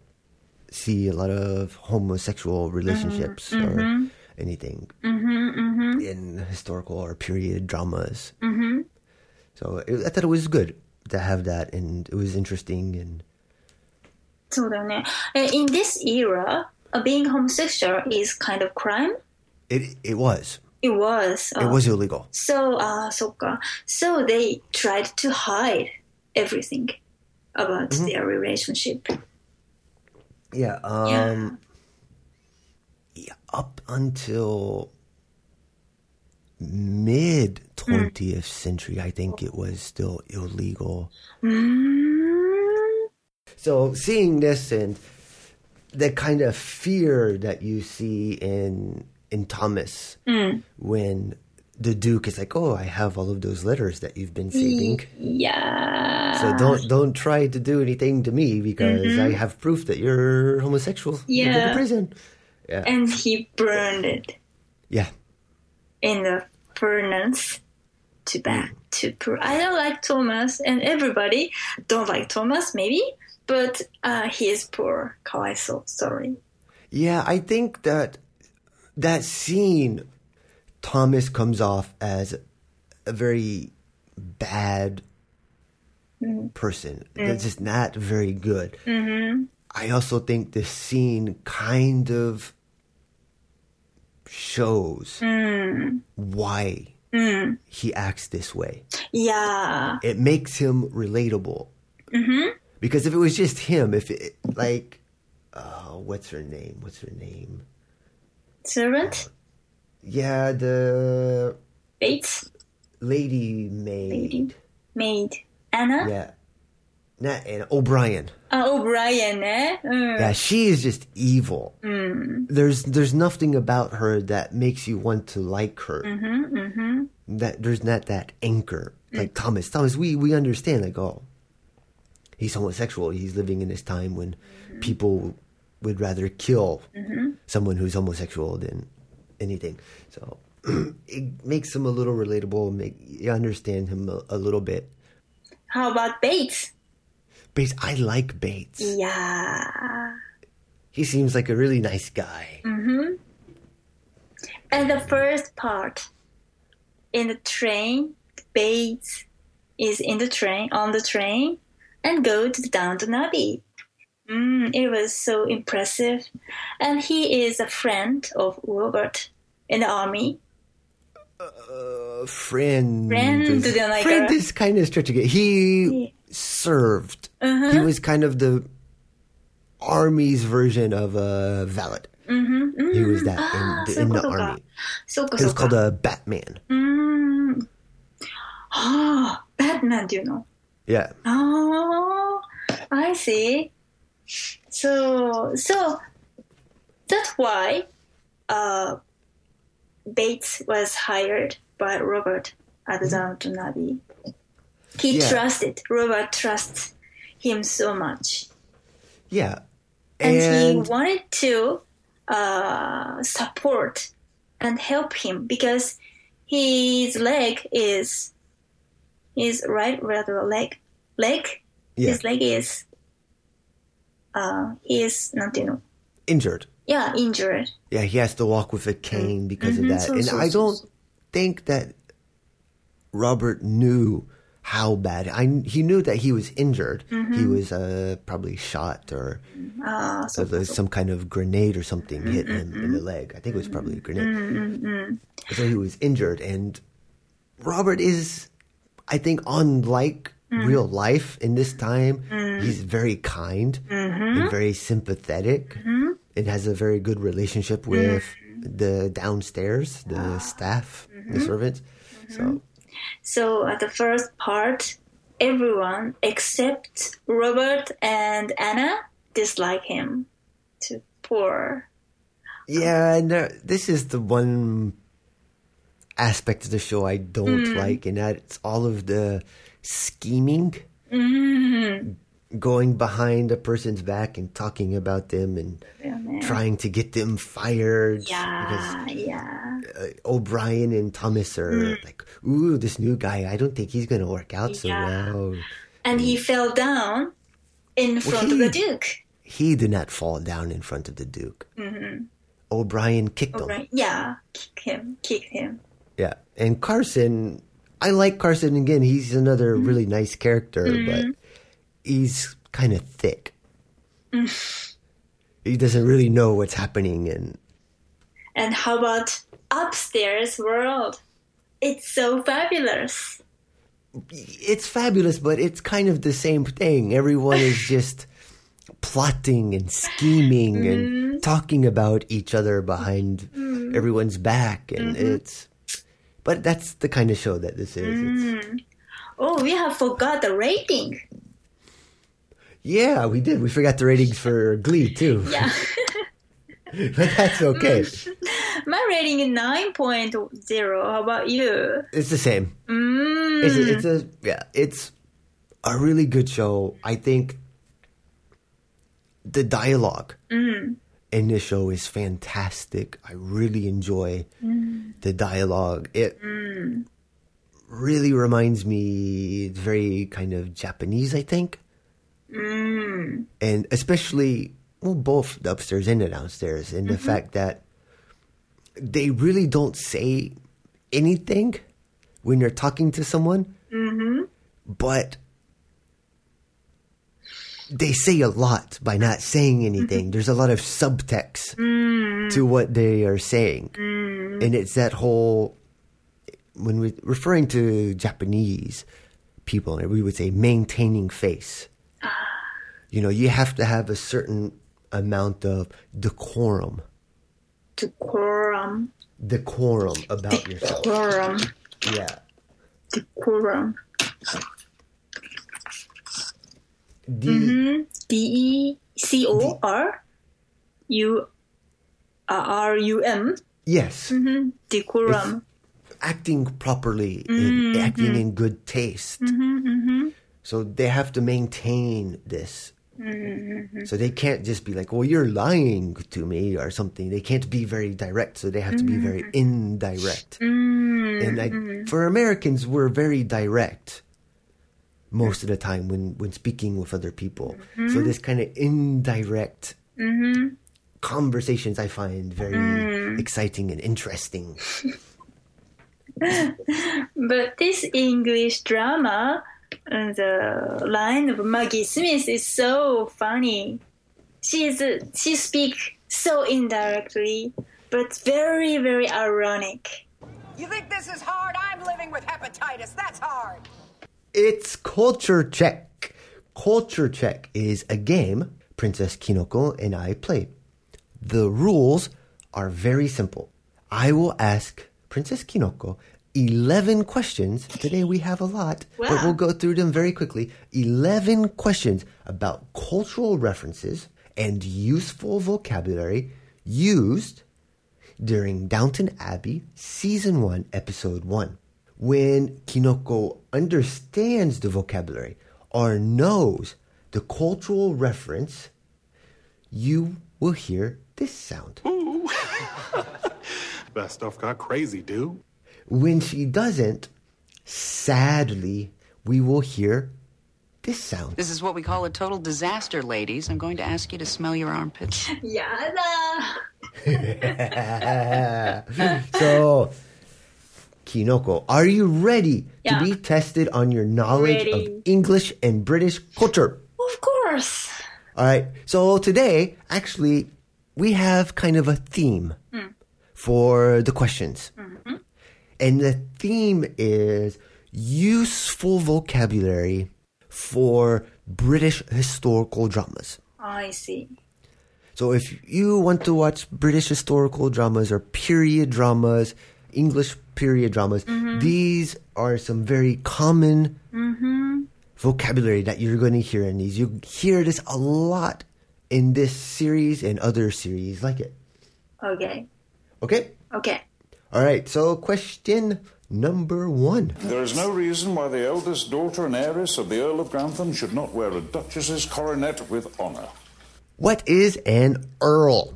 see a lot of homosexual relationships or mhm. anything Mm-hmm. Mm-hmm. in historical or period dramas. Mm-hmm. So it, I thought it was good to have that, and it was interesting. And そうだよね。え In this era, uh, being homosexual is kind of crime? it it was It was. it uh, was illegal. So, uh, そっか。So they tried to hide everything about Mhm. their relationship. Yeah. Um. Yeah. up until mid 20th century, I think it was still illegal. Mm. So seeing this and the kind of fear that you see in in Thomas Mm. when the Duke is like, "Oh, I have all of those letters that you've been saving." Yeah. So don't don't try to do anything to me because Mhm. I have proof that you're homosexual. You go to Yeah. prison. Yeah. And he burned it yeah. in the furnace to back to prove. I don't like Thomas, and everybody don't like Thomas, maybe, but uh, he is poor. Kaiso, sorry. Yeah, I think that that scene, Thomas comes off as a very bad mm. person. Mm. That's just not very good. Mm-hmm. I also think this scene kind of shows mm. why mm. he acts this way. Yeah. It makes him relatable. Mm-hmm. Because if it was just him, if it like, oh, what's her name? What's her name? Servant. Uh, yeah, the Bates. Lady maid. Lady maid. Anna. Yeah. Not Anna. O'Brien. Uh, O'Brien, eh? Mm. Yeah, she is just evil. Mm. There's there's nothing about her that makes you want to like her. Mm-hmm, mm-hmm. That there's not that anchor like mm. Thomas. Thomas, we we understand like oh he's homosexual. He's living in this time when people would rather kill Mhm. someone who's homosexual than anything. So it makes him a little relatable. Make you understand him a, a little bit. How about Bates? Bates, I like Bates. Yeah. He seems like a really nice guy. Mm-hmm. And the first part in the train, Bates is in the train, on the train, and go to the Downton Abbey. Mm, it was so impressive. And he is a friend of Robert in the army. Uh, friend. Friend. Friend uh, is kind of stretching it. He yeah. served. Uh-huh. He was kind of the army's version of uh, a valet. Mm-hmm. Mm-hmm. He was mm-hmm. that ah, in, the, in the army. So, it was called a Batman. Mm. Oh, Batman, do you know? Yeah. Oh, I see. So so that's why uh, Bates was hired by Robert at Downton mm-hmm. He yeah. trusted Robert trusts him so much. Yeah, and, and he wanted to uh, support and help him because his leg is his right rather leg leg yeah. his leg is uh he is not you know injured. Yeah, injured. Yeah, he has to walk with a cane mm. because mm-hmm. of that. So, and so, I don't so. think that Robert knew how bad. I he knew that he was injured. Mm-hmm. He was uh, probably shot or uh, uh, some kind of grenade or something mm-hmm. hit him in the mm-hmm. leg. I think it was probably a grenade. Mm-hmm, mm-hmm. So he was injured, and Robert is I think, unlike mm. real life in this time. Mm. He's very kind and mm-hmm. very sympathetic mm-hmm. and has a very good relationship mm. with the downstairs, the ah. staff, the mm-hmm. servants. So So at the first part, everyone except Robert and Anna dislike him. To poor. Yeah, and this is the one aspect of the show I don't Mm. like, and that's all of the scheming, Mm. going behind a person's back and talking about them and Yeah. trying to get them fired. Yeah, yeah. Because uh, O'Brien and Thomas are Mm. like, ooh, this new guy, I don't think he's going to work out so Yeah. well. And he fell down in front of the Duke. He did not fall down in front of the Duke. hmm O'Brien kicked him. Yeah, kick him, kick him. And Carson, I like Carson again. He's another Mm-hmm. really nice character, but he's kind of thick. He doesn't really know what's happening, and And how about upstairs world? It's so fabulous. it's fabulous, but it's kind of the same thing. Everyone is just plotting and scheming Mm-hmm. and talking about each other behind Mm. everyone's back, and Mhm. it's. But that's the kind of show that this is. Mm. Oh, we have forgot the rating. yeah, we did. We forgot the ratings for Glee too. Yeah. but that's okay. My rating is 9.0. How about you? It's the same. Mm. It's a, it's a yeah. It's a really good show. I think the dialogue Mm. In this show is fantastic. I really enjoy Mm. the dialogue. It Mm. really reminds me it's very kind of Japanese, I think, Mm. and especially well, both the upstairs and the downstairs, and the Mhm. fact that they really don't say anything when you're talking to someone. Mm-hmm. but they say a lot by not saying anything. There's a lot of subtext Mm. to what they are saying. Mm. And it's that whole, when we're referring to Japanese people, we would say maintaining face. You know, you have to have a certain amount of decorum, Decorum. decorum about yourself. Decorum. Yeah. Decorum. D- Mm-hmm. D E C O R U R U M. Yes. Mm-hmm. Decorum. Acting properly, and Mhm. acting in good taste. Mm-hmm. Mm-hmm. So they have to maintain this. Mm-hmm. So they can't just be like, well, you're lying to me or something. They can't be very direct. So they have to be very indirect. Mm-hmm. And for Americans, we're very direct most of the time when, when speaking with other people. So Mhm. this kind of indirect Mm-hmm. conversations I find very Mm. exciting and interesting. But this English drama, uh, the line of Maggie Smith is so funny. She is she speaks so indirectly, but very very ironic. You think this is hard? I'm living with hepatitis. That's hard. It's Culture Check. Culture Check is a game Princess Kinoko and I play. The rules are very simple. I will ask Princess Kinoko 11 questions. Today we have a lot, but we'll go through them very quickly. 11 questions about cultural references and useful vocabulary used during Downton Abbey, Season 1, Episode 1. When Kinoko understands the vocabulary or knows the cultural reference, you will hear this sound. That stuff got crazy, dude. When she doesn't, sadly, we will hear this sound. This is what we call a total disaster, ladies. I'm going to ask you to smell your armpits. Yada. so, Kinoko, are you ready Yeah. to be tested on your knowledge of English and British culture? Of course. All right. So today, actually, we have kind of a theme Mm. for the questions. Mhm. And the theme is useful vocabulary for British historical dramas. I see. So if you want to watch British historical dramas or period dramas, English period dramas, Mhm. these are some very common Mm-hmm. vocabulary that you're going to hear in these. You hear this a lot in this series and other series like it. Okay. Okay? Okay. All right. So question number 1. There is no reason why the eldest daughter and heiress of the Earl of Grantham should not wear a duchess's coronet with honour. What is an earl?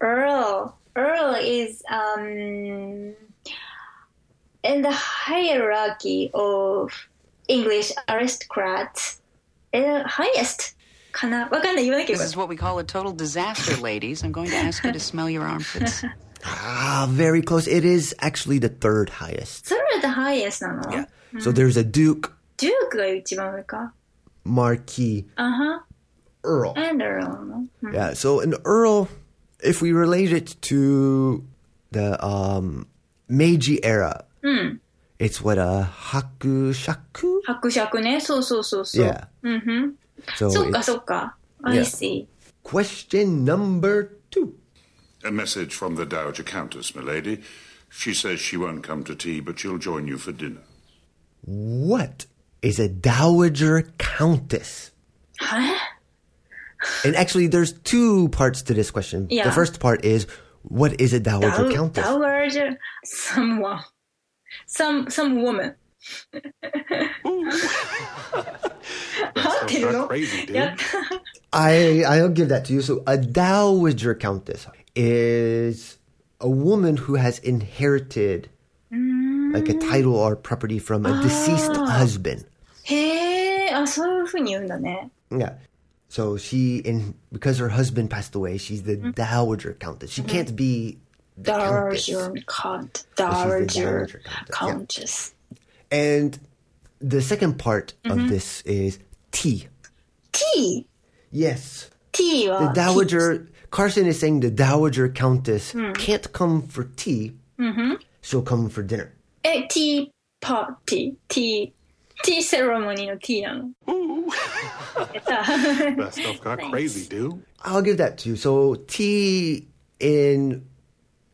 Earl. Earl is um in the hierarchy of English aristocrats. Uh, highest かなわかんない言わなきゃい This け is what we call a total disaster, ladies. I'm going to ask you to smell your armpits. Ah, very close. It is actually the third highest. それが the highest なの Yeah. うん So there's a duke, デュークが一番上か marquis, あは earl. and Earl の、うん Yeah, so an earl, if we relate it to the um, Meiji era, うん。 it's what a hakushaku. 伯爵ね。そうそうそうそう。 Yeah. うんふん。 So そっか it's- そっか。I Yeah. see. Question number two. A message from the Dowager Countess, milady. She says she won't come to tea, but she'll join you for dinner. What is a dowager countess? は And actually, there's two parts to this question. Yeah. The first part is, what is a dowager Dow- countess? Dowager someone. Some, some woman. 合ってるの crazy, dude. やっ I I'll give that to you. So a dowager countess is a woman who has inherited like a title or property from a deceased Ah. husband. へえ、あ、そういうふうに言うんだね。 Yeah. So she in because her husband passed away, she's the dowager countess. She can't be Darjun Count. Darjun Countess. And the second part mm -hmm. of mm-hmm. this is tea. Tea, Yes. Tea. The dowager. Carson is saying the dowager countess mm. can't come for tea. Mm -hmm. She'll come for dinner. A tea party. Tea. Tea ceremony no tea. Ooh. that stuff got Thanks. crazy, dude. I'll give that to you. So tea in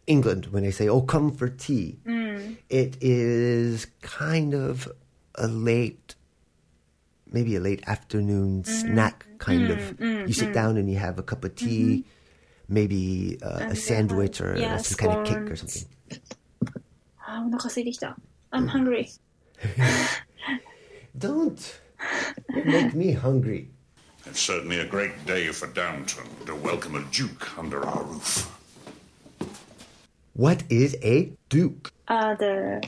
England when they say "Oh, come for tea." Mm. It is kind of a late, maybe a late afternoon mm. snack kind mm. of. You sit down and you have a cup of tea, maybe uh, a sandwich or yeah, some kind of cake or something. I'm hungry. Don't make me hungry. It's certainly a great day for Downton to welcome a duke under our roof. What is a duke? Uh, the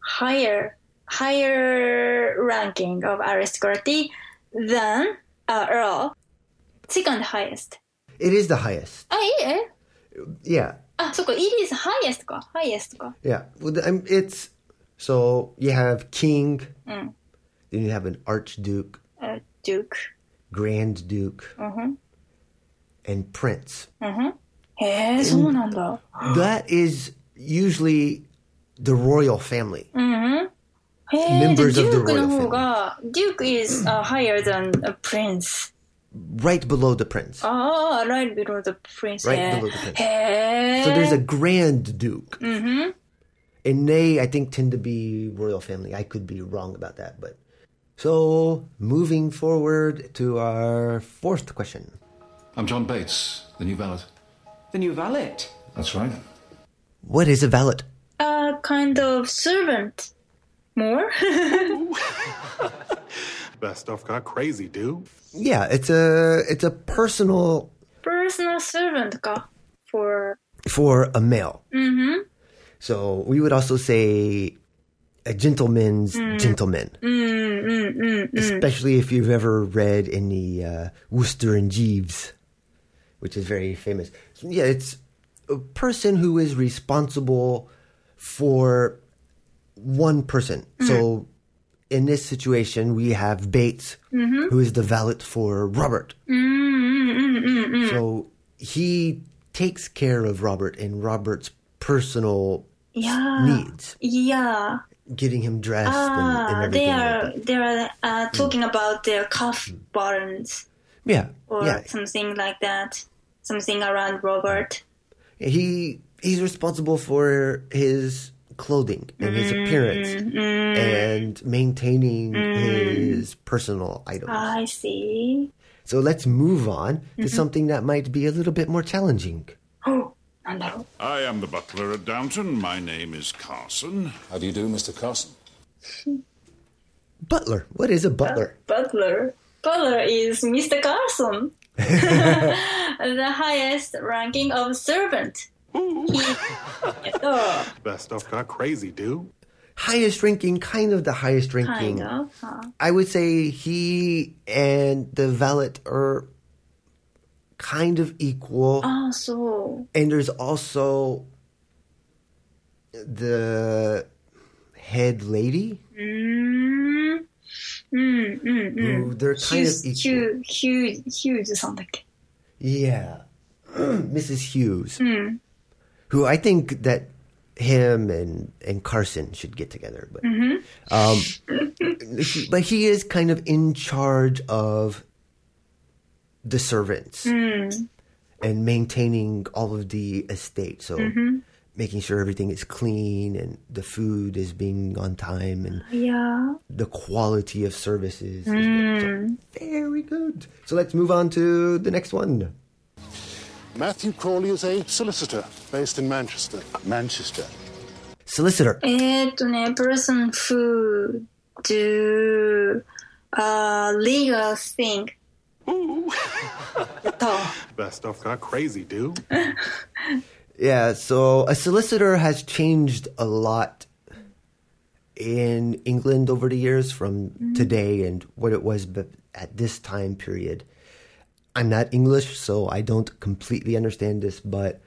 higher, higher ranking of aristocracy than uh, Earl. Second highest. It is the highest. あ、いいえ Yeah, あ、そっか、it is highest か。highest か。 yeah. Well, the- um, it's so you have king, うん。 then you have an archduke, Uh, Duke. grand duke, うんふん。 and prince. うんふん。 へえ、そうなんだ。That is usually the royal family. Mm-hmm. うん。へえ、デュークの方が、デューク is、uh, higher than a prince. Right below the prince. Ah, right below the prince. Right below the prince. So there's a grand duke. Mm-hmm. And they, I think, tend to be royal family. I could be wrong about that, but. So, moving forward to our fourth question. I'm John Bates, the new valet. The new valet. That's right. What is a valet? A kind of servant. More? that stuff got crazy, dude. Yeah, it's a it's a personal personal servant for for a male. Mm-hmm. So we would also say a gentleman's mm. gentleman, mm, mm, mm, mm. especially if you've ever read any uh, Wooster and Jeeves, which is very famous yeah, it's a person who is responsible for one person. Mm-hmm. So in this situation, we have Bates, mm-hmm. who is the valet for Robert. Mm-hmm. So he takes care of Robert and Robert's personal yeah. needs. Yeah. Getting him dressed uh, and, and ah, They are, like they are uh, talking mm. about their cuff mm. buttons. Yeah. Or yeah. something like that something around Robert. He he's responsible for his clothing and his mm, appearance mm, and maintaining mm, his personal items. I see. So let's move on mm-hmm. to something that might be a little bit more challenging. Oh, I am the butler at Downton. My name is Carson. How do you do, Mr. Carson? butler. What is a butler? Butler. Butler is Mr. Carson the highest ranking of servant. Best stuff got crazy, dude. Highest ranking, kind of the highest ranking. Kind of, huh? I would say he and the valet are kind of equal. Ah, oh, so. And there's also the head lady. Mm. They're kind of equal. something Yeah. Mrs. Hughes. Mm. Who I think that him and, and Carson should get together. But, mm-hmm. um, but he is kind of in charge of the servants mm. and maintaining all of the estate. So. Mm-hmm making sure everything is clean and the food is being on time and いやー。 the quality of services. is う good. ん。 So, very good. So let's move on to the next one. Matthew Crawley is a solicitor based in Manchester. Manchester. Solicitor. えーっとね、person who do a legal thing. やった。 That stuff got crazy, dude. Yeah, so a solicitor has changed a lot in England over the years from mm-hmm. today and what it was at this time period. I'm not English, so I don't completely understand this, but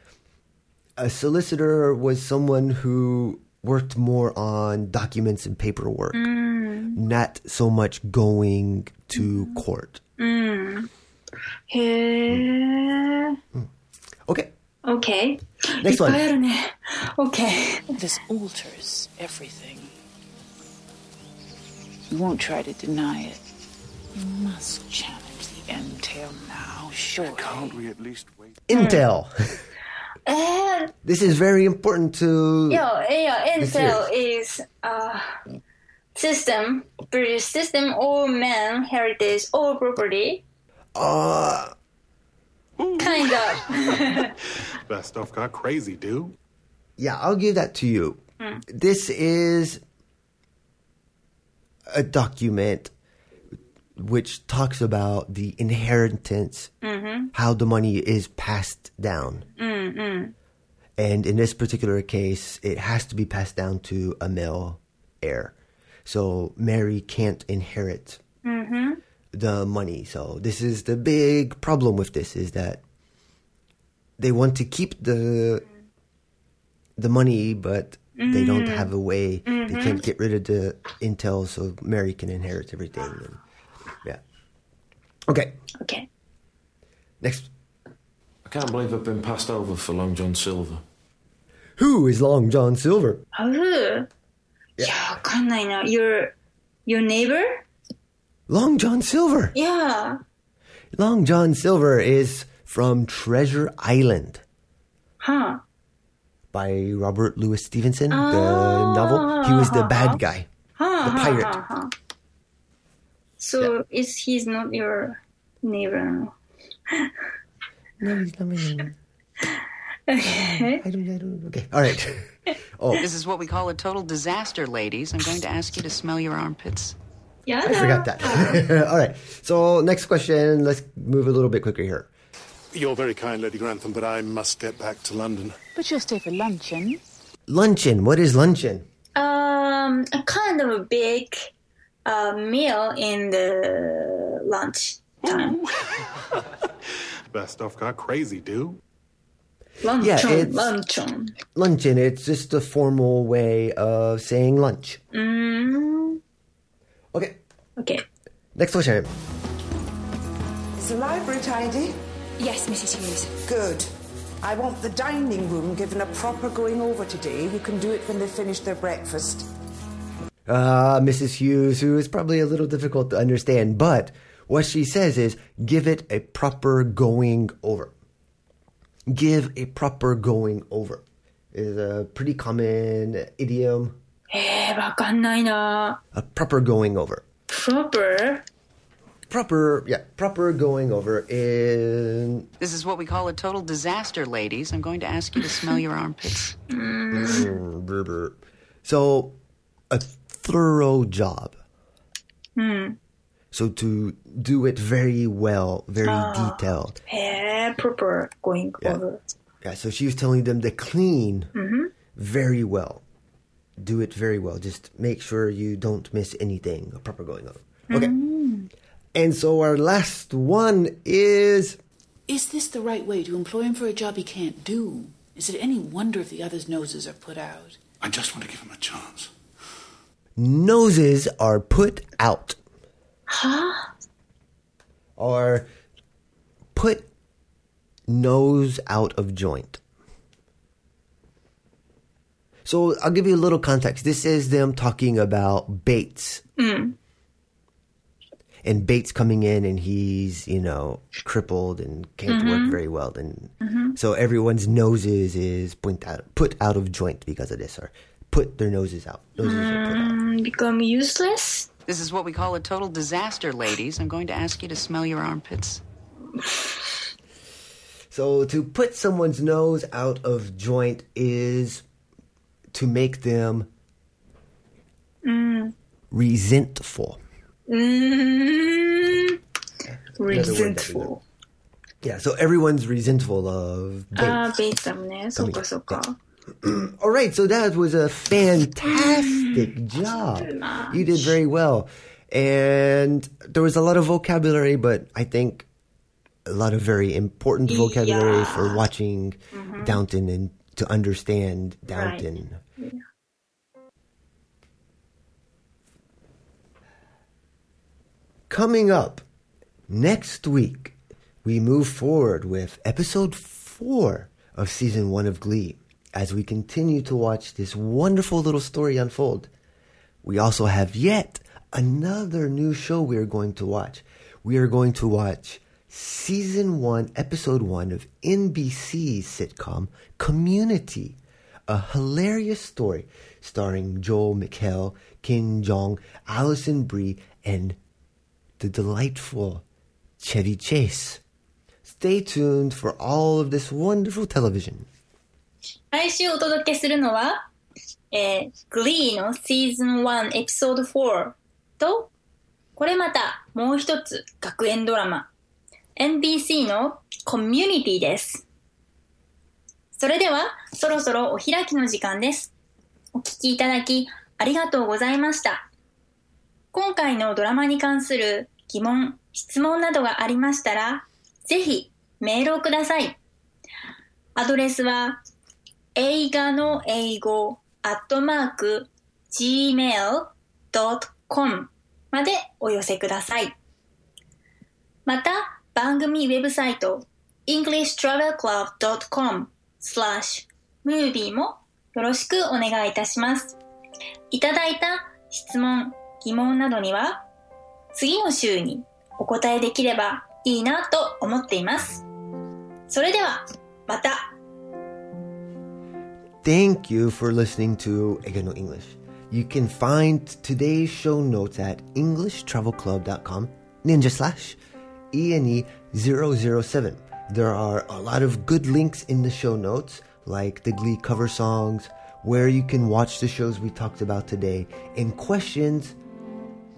a solicitor was someone who worked more on documents and paperwork, mm. not so much going to mm. court. Mm. Hey. Mm. Okay. Okay. Next one. Okay. This alters everything. You won't try to deny it. You must challenge the entail now, sure. Can't we at least wait? entail! Uh, uh, this is very important to. Yeah, yeah. entail is a system, British system, all man heritage, all property. Uh, Kind of. That stuff got crazy, dude. Yeah, I'll give that to you. Mm. This is a document which talks about the inheritance, Mhm. how the money is passed down. mm, mm. And in this particular case, it has to be passed down to a male heir. So Mary can't inherit Mhm the money. So this is the big problem with this is that they want to keep the the money, but mm-hmm. they don't mm. have a way. Mm-hmm. They can't get rid of the entail, so Mary can inherit everything. And, yeah. Okay. Okay. Next. I can't believe I've been passed over for Long John Silver. Who is Long John Silver? Oh, who? Yeah. yeah, わかんないな. Your your neighbor? Long John Silver. Yeah. Long John Silver is from Treasure Island Huh. by Robert Louis Stevenson, the Ah, novel. He was the bad guy. Huh, The pirate. huh, huh. So, is he's not your neighbor? No, he's not my neighbor. Okay. I don't, I don't, okay. All right. Oh, This is what we call a total disaster, ladies. I'm going to ask you to smell your armpits. Yeah. I forgot that. All right. So next question. Let's move a little bit quicker here. You're very kind, Lady Grantham, but I must get back to London. But you'll stay for luncheon. Luncheon. What is luncheon? Um, a kind of a big uh, meal in the lunch time. That stuff got crazy, dude. Luncheon, Yeah, it's- luncheon. Luncheon. It's just a formal way of saying lunch. Mm, Okay. okay. Next question. Is the library tidy? Yes, Mrs. Hughes. Good. I want the dining room given a proper going over today. You can do it when they finish their breakfast. uh, Mrs. Hughes, who is probably a little difficult to understand. But what she says is give it a proper going over. Give a proper going over is a pretty common idiom. えー、わかんないな。 A proper going over. proper proper yeah proper going over in this is what we call a total disaster ladies i'm going to ask you to smell your armpits mm. so a thorough job mm. so to do it very well very ah, detailed yeah proper going yeah. over yeah so she was telling them to clean mm -hmm. very well do it very well. Just make sure you don't miss anything. A proper going on. Okay. Mm. And so our last one is Is this the right way to employ him for a job he can't do? Is it any wonder if the others' noses are put out? I just want to give him a chance. noses are put out. は Or put nose out of joint. So I'll give you a little context. This is them talking about Bates. うん。And Bates coming in and he's, you know, crippled and can't Mhm. work very well. And Mhm. so everyone's noses is point out, put out of joint because of this, or put their noses out. Noses are put out. Mm, become useless? This is what we call a total disaster, ladies. I'm going to ask you to smell your armpits. So to put someone's nose out of joint is to make them mm. resentful. Mm. Resentful. Yeah, so everyone's resentful of bait. Uh, All right, so that was a fantastic job. You did very well. And there was a lot of vocabulary, but I think a lot of very important vocabulary yeah. for watching mm -hmm. Downton and to understand Downton. Coming up next week, we move forward with episode four of season one of Glee as we continue to watch this wonderful little story unfold. We also have yet another new show we are going to watch. We are going to watch season one, episode one of NBC's sitcom Community, a hilarious story starring Joel McHale, Ken Jeong, Alison Brie, and the delightful Chevy Chase. Stay tuned for all of this wonderful television. 来週お届けするのは、えー、グリーのシーズン1エピソード4と、これまたもう一つ学園ドラマ NBC の Community です。それでは、そろそろお開きの時間です。お聞きいただきありがとうございました。今回のドラマに関する疑問、質問などがありましたら、ぜひメールをください。アドレスは、映画の英語、アットマーク、gmail.com までお寄せください。また、番組ウェブサイト、englishtravelclub.com スラッシュ movie もよろしくお願いいたします。いただいた質問、疑問などには、次の週にお答えできればいいなと思っています。それでは、また Thank you for listening to Egano English. You can find today's show notes at englishtravelclub.com ninja slash ENE007. There are a lot of good links in the show notes, like the Glee cover songs, where you can watch the shows we talked about today, and questions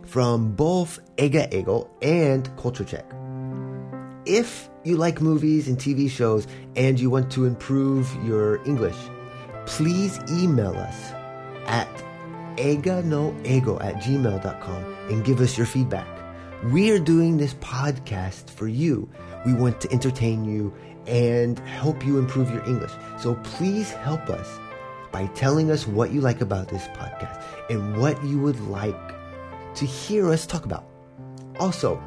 from both Ega Ego and Culture Check. If you like movies and TV shows and you want to improve your English, please email us at eganoego at gmail.com and give us your feedback. We are doing this podcast for you. We want to entertain you and help you improve your English. So please help us by telling us what you like about this podcast and what you would like to hear us talk about. Also,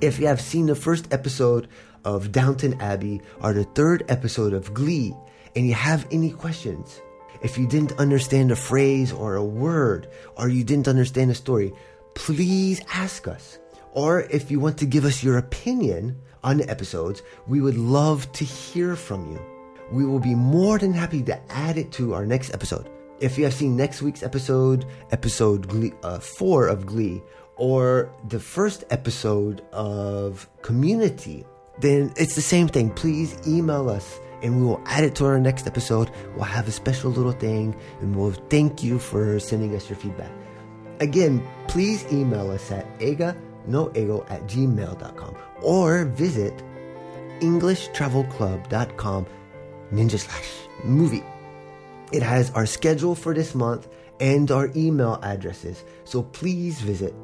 if you have seen the first episode of Downton Abbey or the third episode of Glee and you have any questions, If you didn't understand a phrase or a word, or you didn't understand a story, please ask us. Or if you want to give us your opinion on the episodes, we would love to hear from you. We will be more than happy to add it to our next episode. If you have seen next week's episode, episode Glee, uh, four of Glee, or the first episode of Community, then it's the same thing. Please email us and we will add it to our next episode. We'll have a special little thing and we'll thank you for sending us your feedback. Again, please email us at ega noego at gmail.com or visit englishtravelclub.com ninja slash movie. It has our schedule for this month and our email addresses, so please visit.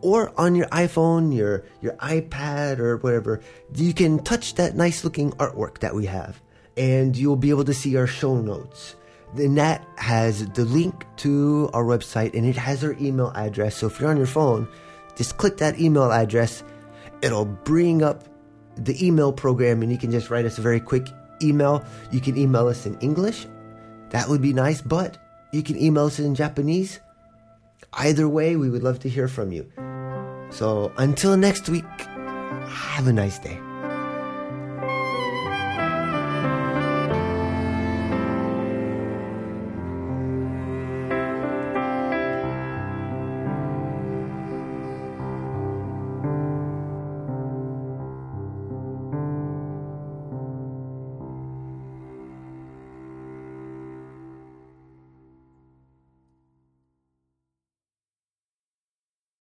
Or on your iPhone, your, your iPad, or whatever, you can touch that nice looking artwork that we have, and you'll be able to see our show notes. Then that has the link to our website and it has our email address. So if you're on your phone, just click that email address. It'll bring up the email program and you can just write us a very quick email. You can email us in English. That would be nice, but you can email us in Japanese. Either way, we would love to hear from you. So until next week, have a nice day.